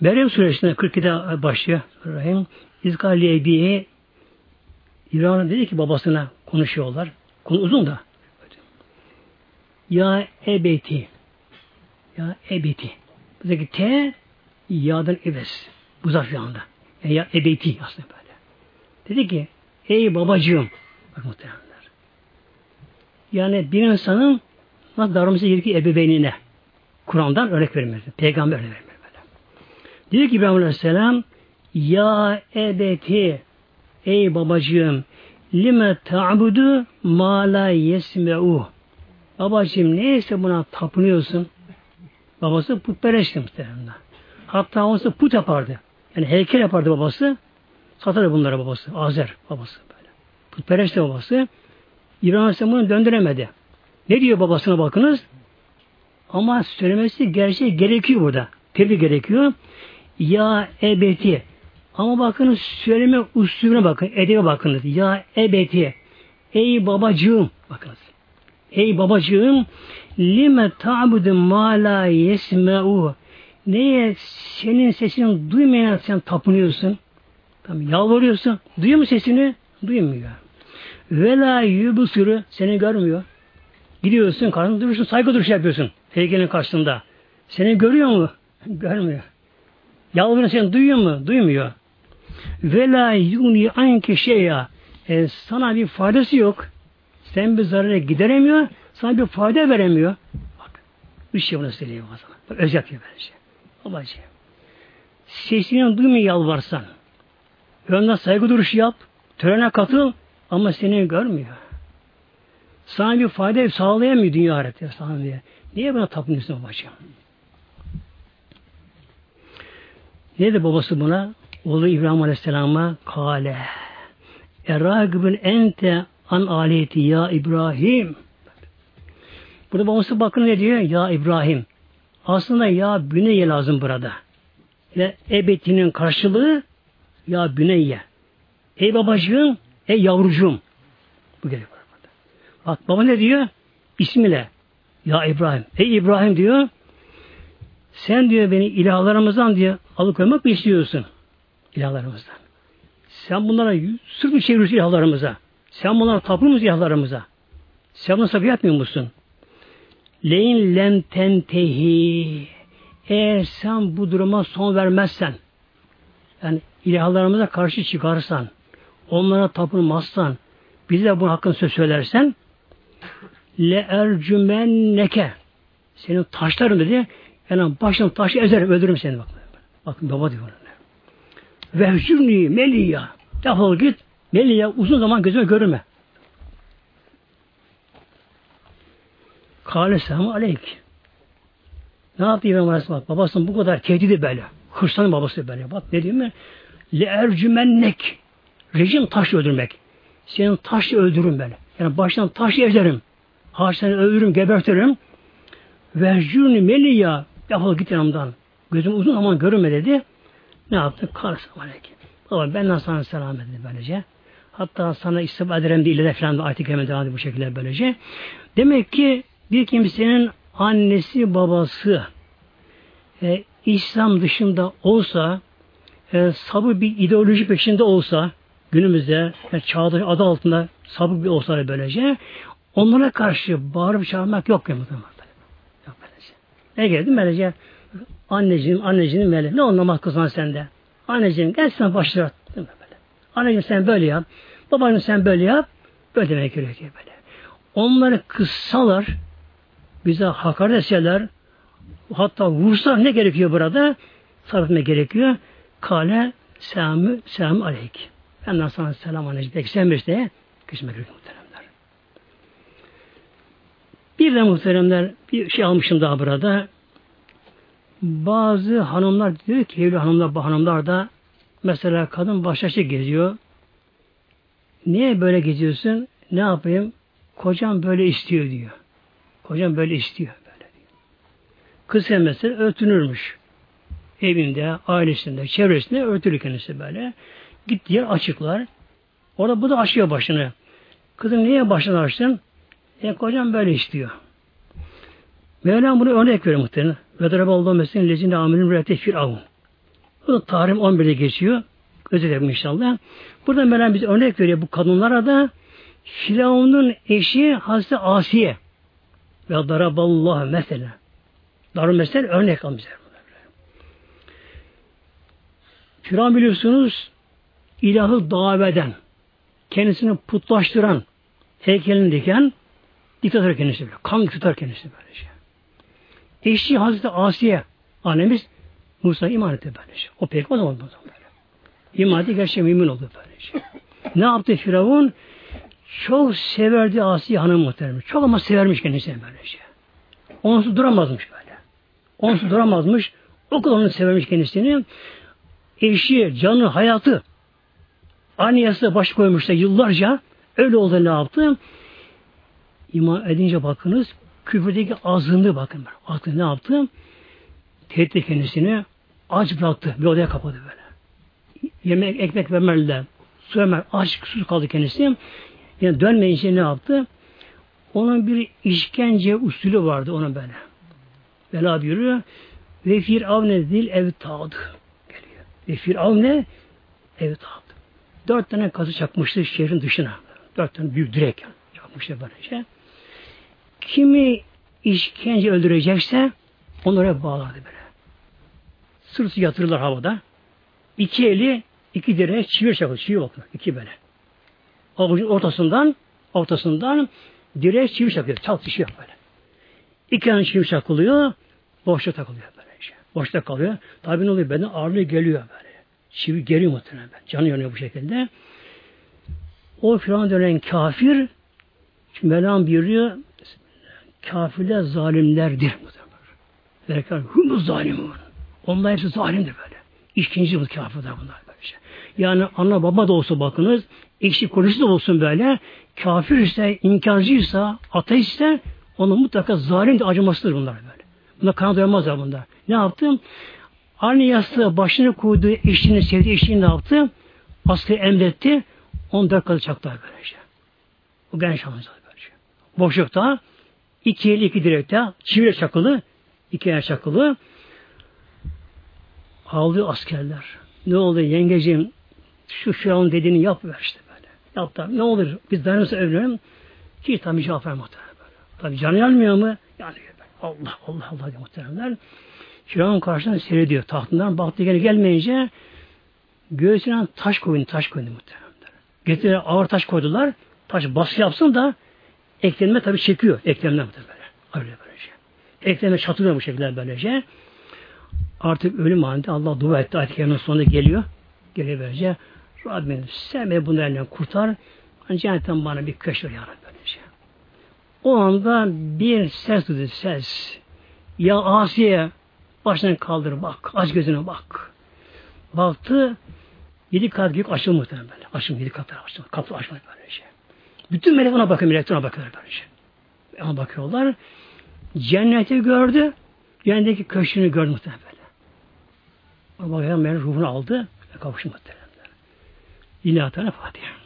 Meryem suresinde 42'de başlıyor. Rahim İzgali Ebi'ye İbrahim dedi ki babasına konuşuyorlar. Konu uzun da. Ya ebeti ya ebeti. Buradaki T ya'dan eves. Bu zarf yanında. Yani ya ebeti aslında böyle. Dedi ki ey babacığım bak muhteremler. Yani bir insanın nasıl davranması gerekiyor ebeveynine. Kur'an'dan örnek vermesi. Peygamber örnek vermesi. Diyor ki İbrahim Aleyhisselam Ya ebeti Ey babacığım lime ta'budu ma la yesme'u Babacığım neyse buna tapınıyorsun. Babası putperestti muhtemelen. Hatta onsa put yapardı. Yani heykel yapardı babası. Satardı bunlara babası. Azer babası böyle. Putperestti babası. İbrahim Aleyhisselam bunu döndüremedi. Ne diyor babasına bakınız? Ama söylemesi gerçek gerekiyor burada. Tebrik gerekiyor. Ya ebeti. Ama bakın söyleme usulüne bakın. Edebe bakınız. Ya ebeti. Ey babacığım. Bakınız. Ey babacığım lime ta'budu ma la yesme'u neye senin sesini duymayan sen tapınıyorsun? Tamam, yalvarıyorsun. Duyuyor mu sesini? Duymuyor. Ve la yubusuru seni görmüyor. Gidiyorsun, karnını durursun, saygı duruşu yapıyorsun. Heykelin karşısında. Seni görüyor mu? (laughs) Görmüyor. Yalvarın seni duyuyor mu? Duymuyor. Ve la yuni anki şeyya. E, sana bir faydası yok. Sen bir zarara gideremiyor. Sana bir fayda veremiyor. Bak. Bir şey bunu söyleyeyim o zaman. Bak, öz yapıyor bence. Babacığım. Sesini duymuyor yalvarsan. Önüne saygı duruşu yap. Törene katıl. Ama seni görmüyor. Sana bir fayda sağlayamıyor dünya ahirette sana diye. Niye buna tapınıyorsun babacığım? Ne dedi babası buna? Oğlu İbrahim Aleyhisselam'a kale Eragibün ente an aleti ya İbrahim. Burada babası bakın ne diyor? Ya İbrahim. Aslında ya büneyye lazım burada. Ve ebetinin karşılığı ya büneyye. Ey babacığım, ey yavrucuğum. Bu geliyor. Bak baba ne diyor? İsmiyle. Ya İbrahim. Ey İbrahim diyor. Sen diyor beni ilahlarımızdan diye alıkoymak mı istiyorsun? İlahlarımızdan. Sen bunlara sırf mı çeviriyorsun ilahlarımıza? Sen bunlara tapır mısın ilahlarımıza? Sen bunu sabır yapmıyor musun? Leyin lem tentehi eğer sen bu duruma son vermezsen yani ilahlarımıza karşı çıkarsan onlara tapınmazsan bize bu hakkın söz söylersen le ercümenneke senin taşların dedi yani başını taşı ezerim, öldürürüm seni bak. Bakın baba diyor. Vehcürni meliya. Defol git. Meliya uzun zaman gözüme görme. Kale selamu aleyk. Ne yaptı İbrahim Aleyhisselam? Babasının bu kadar tehdidi böyle. Hırslanın babası böyle. Bak ne diyeyim mi? Le ercümennek. Rejim taş öldürmek. Senin taş öldürürüm böyle. Yani baştan taş ezerim. Ağaçlarını öldürürüm, gebertirim. Vercûnü meliyya. Defol git yanımdan. Gözüm uzun zaman görünme dedi. Ne yaptı? Selamu aleyk. Baba ben sana selam dedi böylece. Hatta sana istihbar ederim diye ileride falan ayet-i kerime bu şekilde böylece. Demek ki bir kimsenin annesi babası e, İslam dışında olsa e, sabı bir ideoloji peşinde olsa günümüzde yani çağdaş adı altında sabık bir olsa böylece onlara karşı bağırıp çağırmak yok ya muhtemelen. Yok böylece. Ne geldi böylece? Anneciğim, anneciğim böyle. Ne anlamak kızan sende? Anneciğim gel sen başla. Anneciğim sen böyle yap. Babacığım sen böyle yap. Böyle demek gerekiyor böyle. Onları kıssalar, bize hakaret etseler, hatta vursa ne gerekiyor burada? Sarf gerekiyor. Kale selamü selamü aleyk. Benden sana selam sen bir işte küsmek gerekiyor muhteremler. Bir de muhteremler bir şey almışım daha burada. Bazı hanımlar diyor ki evli hanımlar, hanımlar da mesela kadın başlaşı geziyor. Niye böyle geziyorsun? Ne yapayım? Kocam böyle istiyor diyor. Kocam böyle istiyor. Böyle diyor. Kız mesela örtünürmüş. Evinde, ailesinde, çevresinde örtülü kendisi böyle. Git yer açıklar. Orada bu da açıyor başını. Kızım niye başını açtın? E kocam böyle istiyor. Mevlam bunu örnek veriyor muhtemelen. Ve darab Allah mesela lezine amelin rüyete firavun. Bu da Tahrim 11'de geçiyor. Özetim inşallah. Burada Mevlam bize örnek veriyor bu kadınlara da Firavun'un eşi Hazreti Asiye ve daraballah mesela. Darun mesela örnek almışlar. Firavun biliyorsunuz ilahı daveden, kendisini putlaştıran, heykelini diken diktatör kendisi böyle. Kan tutar kendisi böyle şey. Eşi Hazreti Asiye annemiz Musa iman etti böyle şey. O pek o zaman böyle. İman etti gerçekten mümin oldu böyle şey. Ne yaptı Firavun? Çok severdi Asiye hanım muhtemelen. Çok ama severmiş kendisini böyle şey. Onsuz duramazmış böyle. Onsuz duramazmış. O kadar onu severmiş kendisini. Eşi, canı, hayatı annesi baş koymuşsa yıllarca öyle oldu ne yaptı? İman edince bakınız küfürdeki azınlığı bakın. Aklı ne yaptı? Tehdit kendisini aç bıraktı. Bir odaya kapadı böyle. Yemek, ekmek vermediler. Su vermediler. Aç, susuz kaldı kendisi. Yani dönmeyince ne yaptı? Onun bir işkence usulü vardı onun böyle. Bela buyuruyor. Ve firavne zil ev tağdı. Geliyor. Ve firavne ev tağdı. Dört tane kazı çakmıştı şehrin dışına. Dört tane büyük direk çakmıştı böylece. Kimi işkence öldürecekse onları bağlardı böyle. Sırtı yatırırlar havada. İki eli, iki direğe çivir çakılır. Çivir bakın. iki böyle. Avucun ortasından ortasından direğe çivi çakıyor. Çatışıyor böyle. İki tane çivi çakılıyor. Boşta takılıyor böyle. Boşta kalıyor. Tabi ne oluyor? Beden ağırlığı geliyor böyle. Çivi geliyor muhtemelen. Canı yanıyor bu şekilde. O filan dönen kafir şimdi Mevlam buyuruyor kafirler zalimlerdir. Berkar humu zalimun. Onlar hepsi zalimdir böyle. İşkinci bu kafirler bunlar böyle şey. Yani ana baba da olsa bakınız eşi kocası da olsun böyle kafir ise, inkarcıysa, ateistse onun mutlaka zalim de acımasıdır bunlar böyle. Buna kan doyamazlar bunlar. Ne yaptım? Aynı yastığı başını koyduğu eşini, sevdiği eşini ne yaptı? Askeri emretti. 14 kadar çaktılar böylece. Bu genç hanımcı böylece. Boşlukta iki eli iki direkte çivile çakılı iki yer çakılı ağlıyor askerler. Ne oldu yengeciğim şu şu an dediğini yap ver işte böyle. Yap ne olur biz dayanırsa evlenelim. Hiç tabi cevap vermedi. Tabi canı yanmıyor mu? Yanıyor. Allah Allah Allah diye muhteremler. Firavun karşısında seyrediyor. Tahtından baktı gene gelmeyince göğsüne taş koyun, taş koyun muhteremler. Getirdiler ağır taş koydular. Taş baskı yapsın da eklenme tabi çekiyor. Eklenme böyle. Öyle böylece. Eklenme çatılıyor bu şekilde böylece. Artık ölüm halinde Allah dua etti. Ayet-i sonunda geliyor. Geliyor böylece. Rabbim sen beni bunun elinden kurtar. Cennetten bana bir köşk ver böylece. O anda bir ses duydu ses. Ya Asiye başını kaldır bak. Aç gözüne bak. Baktı yedi kat gök açıldı muhtemelen böyle. Açıldı yedi katlar açıldı. Kapı açmadı böyle şey. Bütün melek ona bakıyor. Melekler ona bakıyorlar böyle şey. Ona bakıyorlar. Cenneti gördü. Cennetteki köşkünü gördü muhtemelen böyle. Ama Peygamberin ruhunu aldı ve kavuştu muhtemelen. İlahi Teala Fatiha.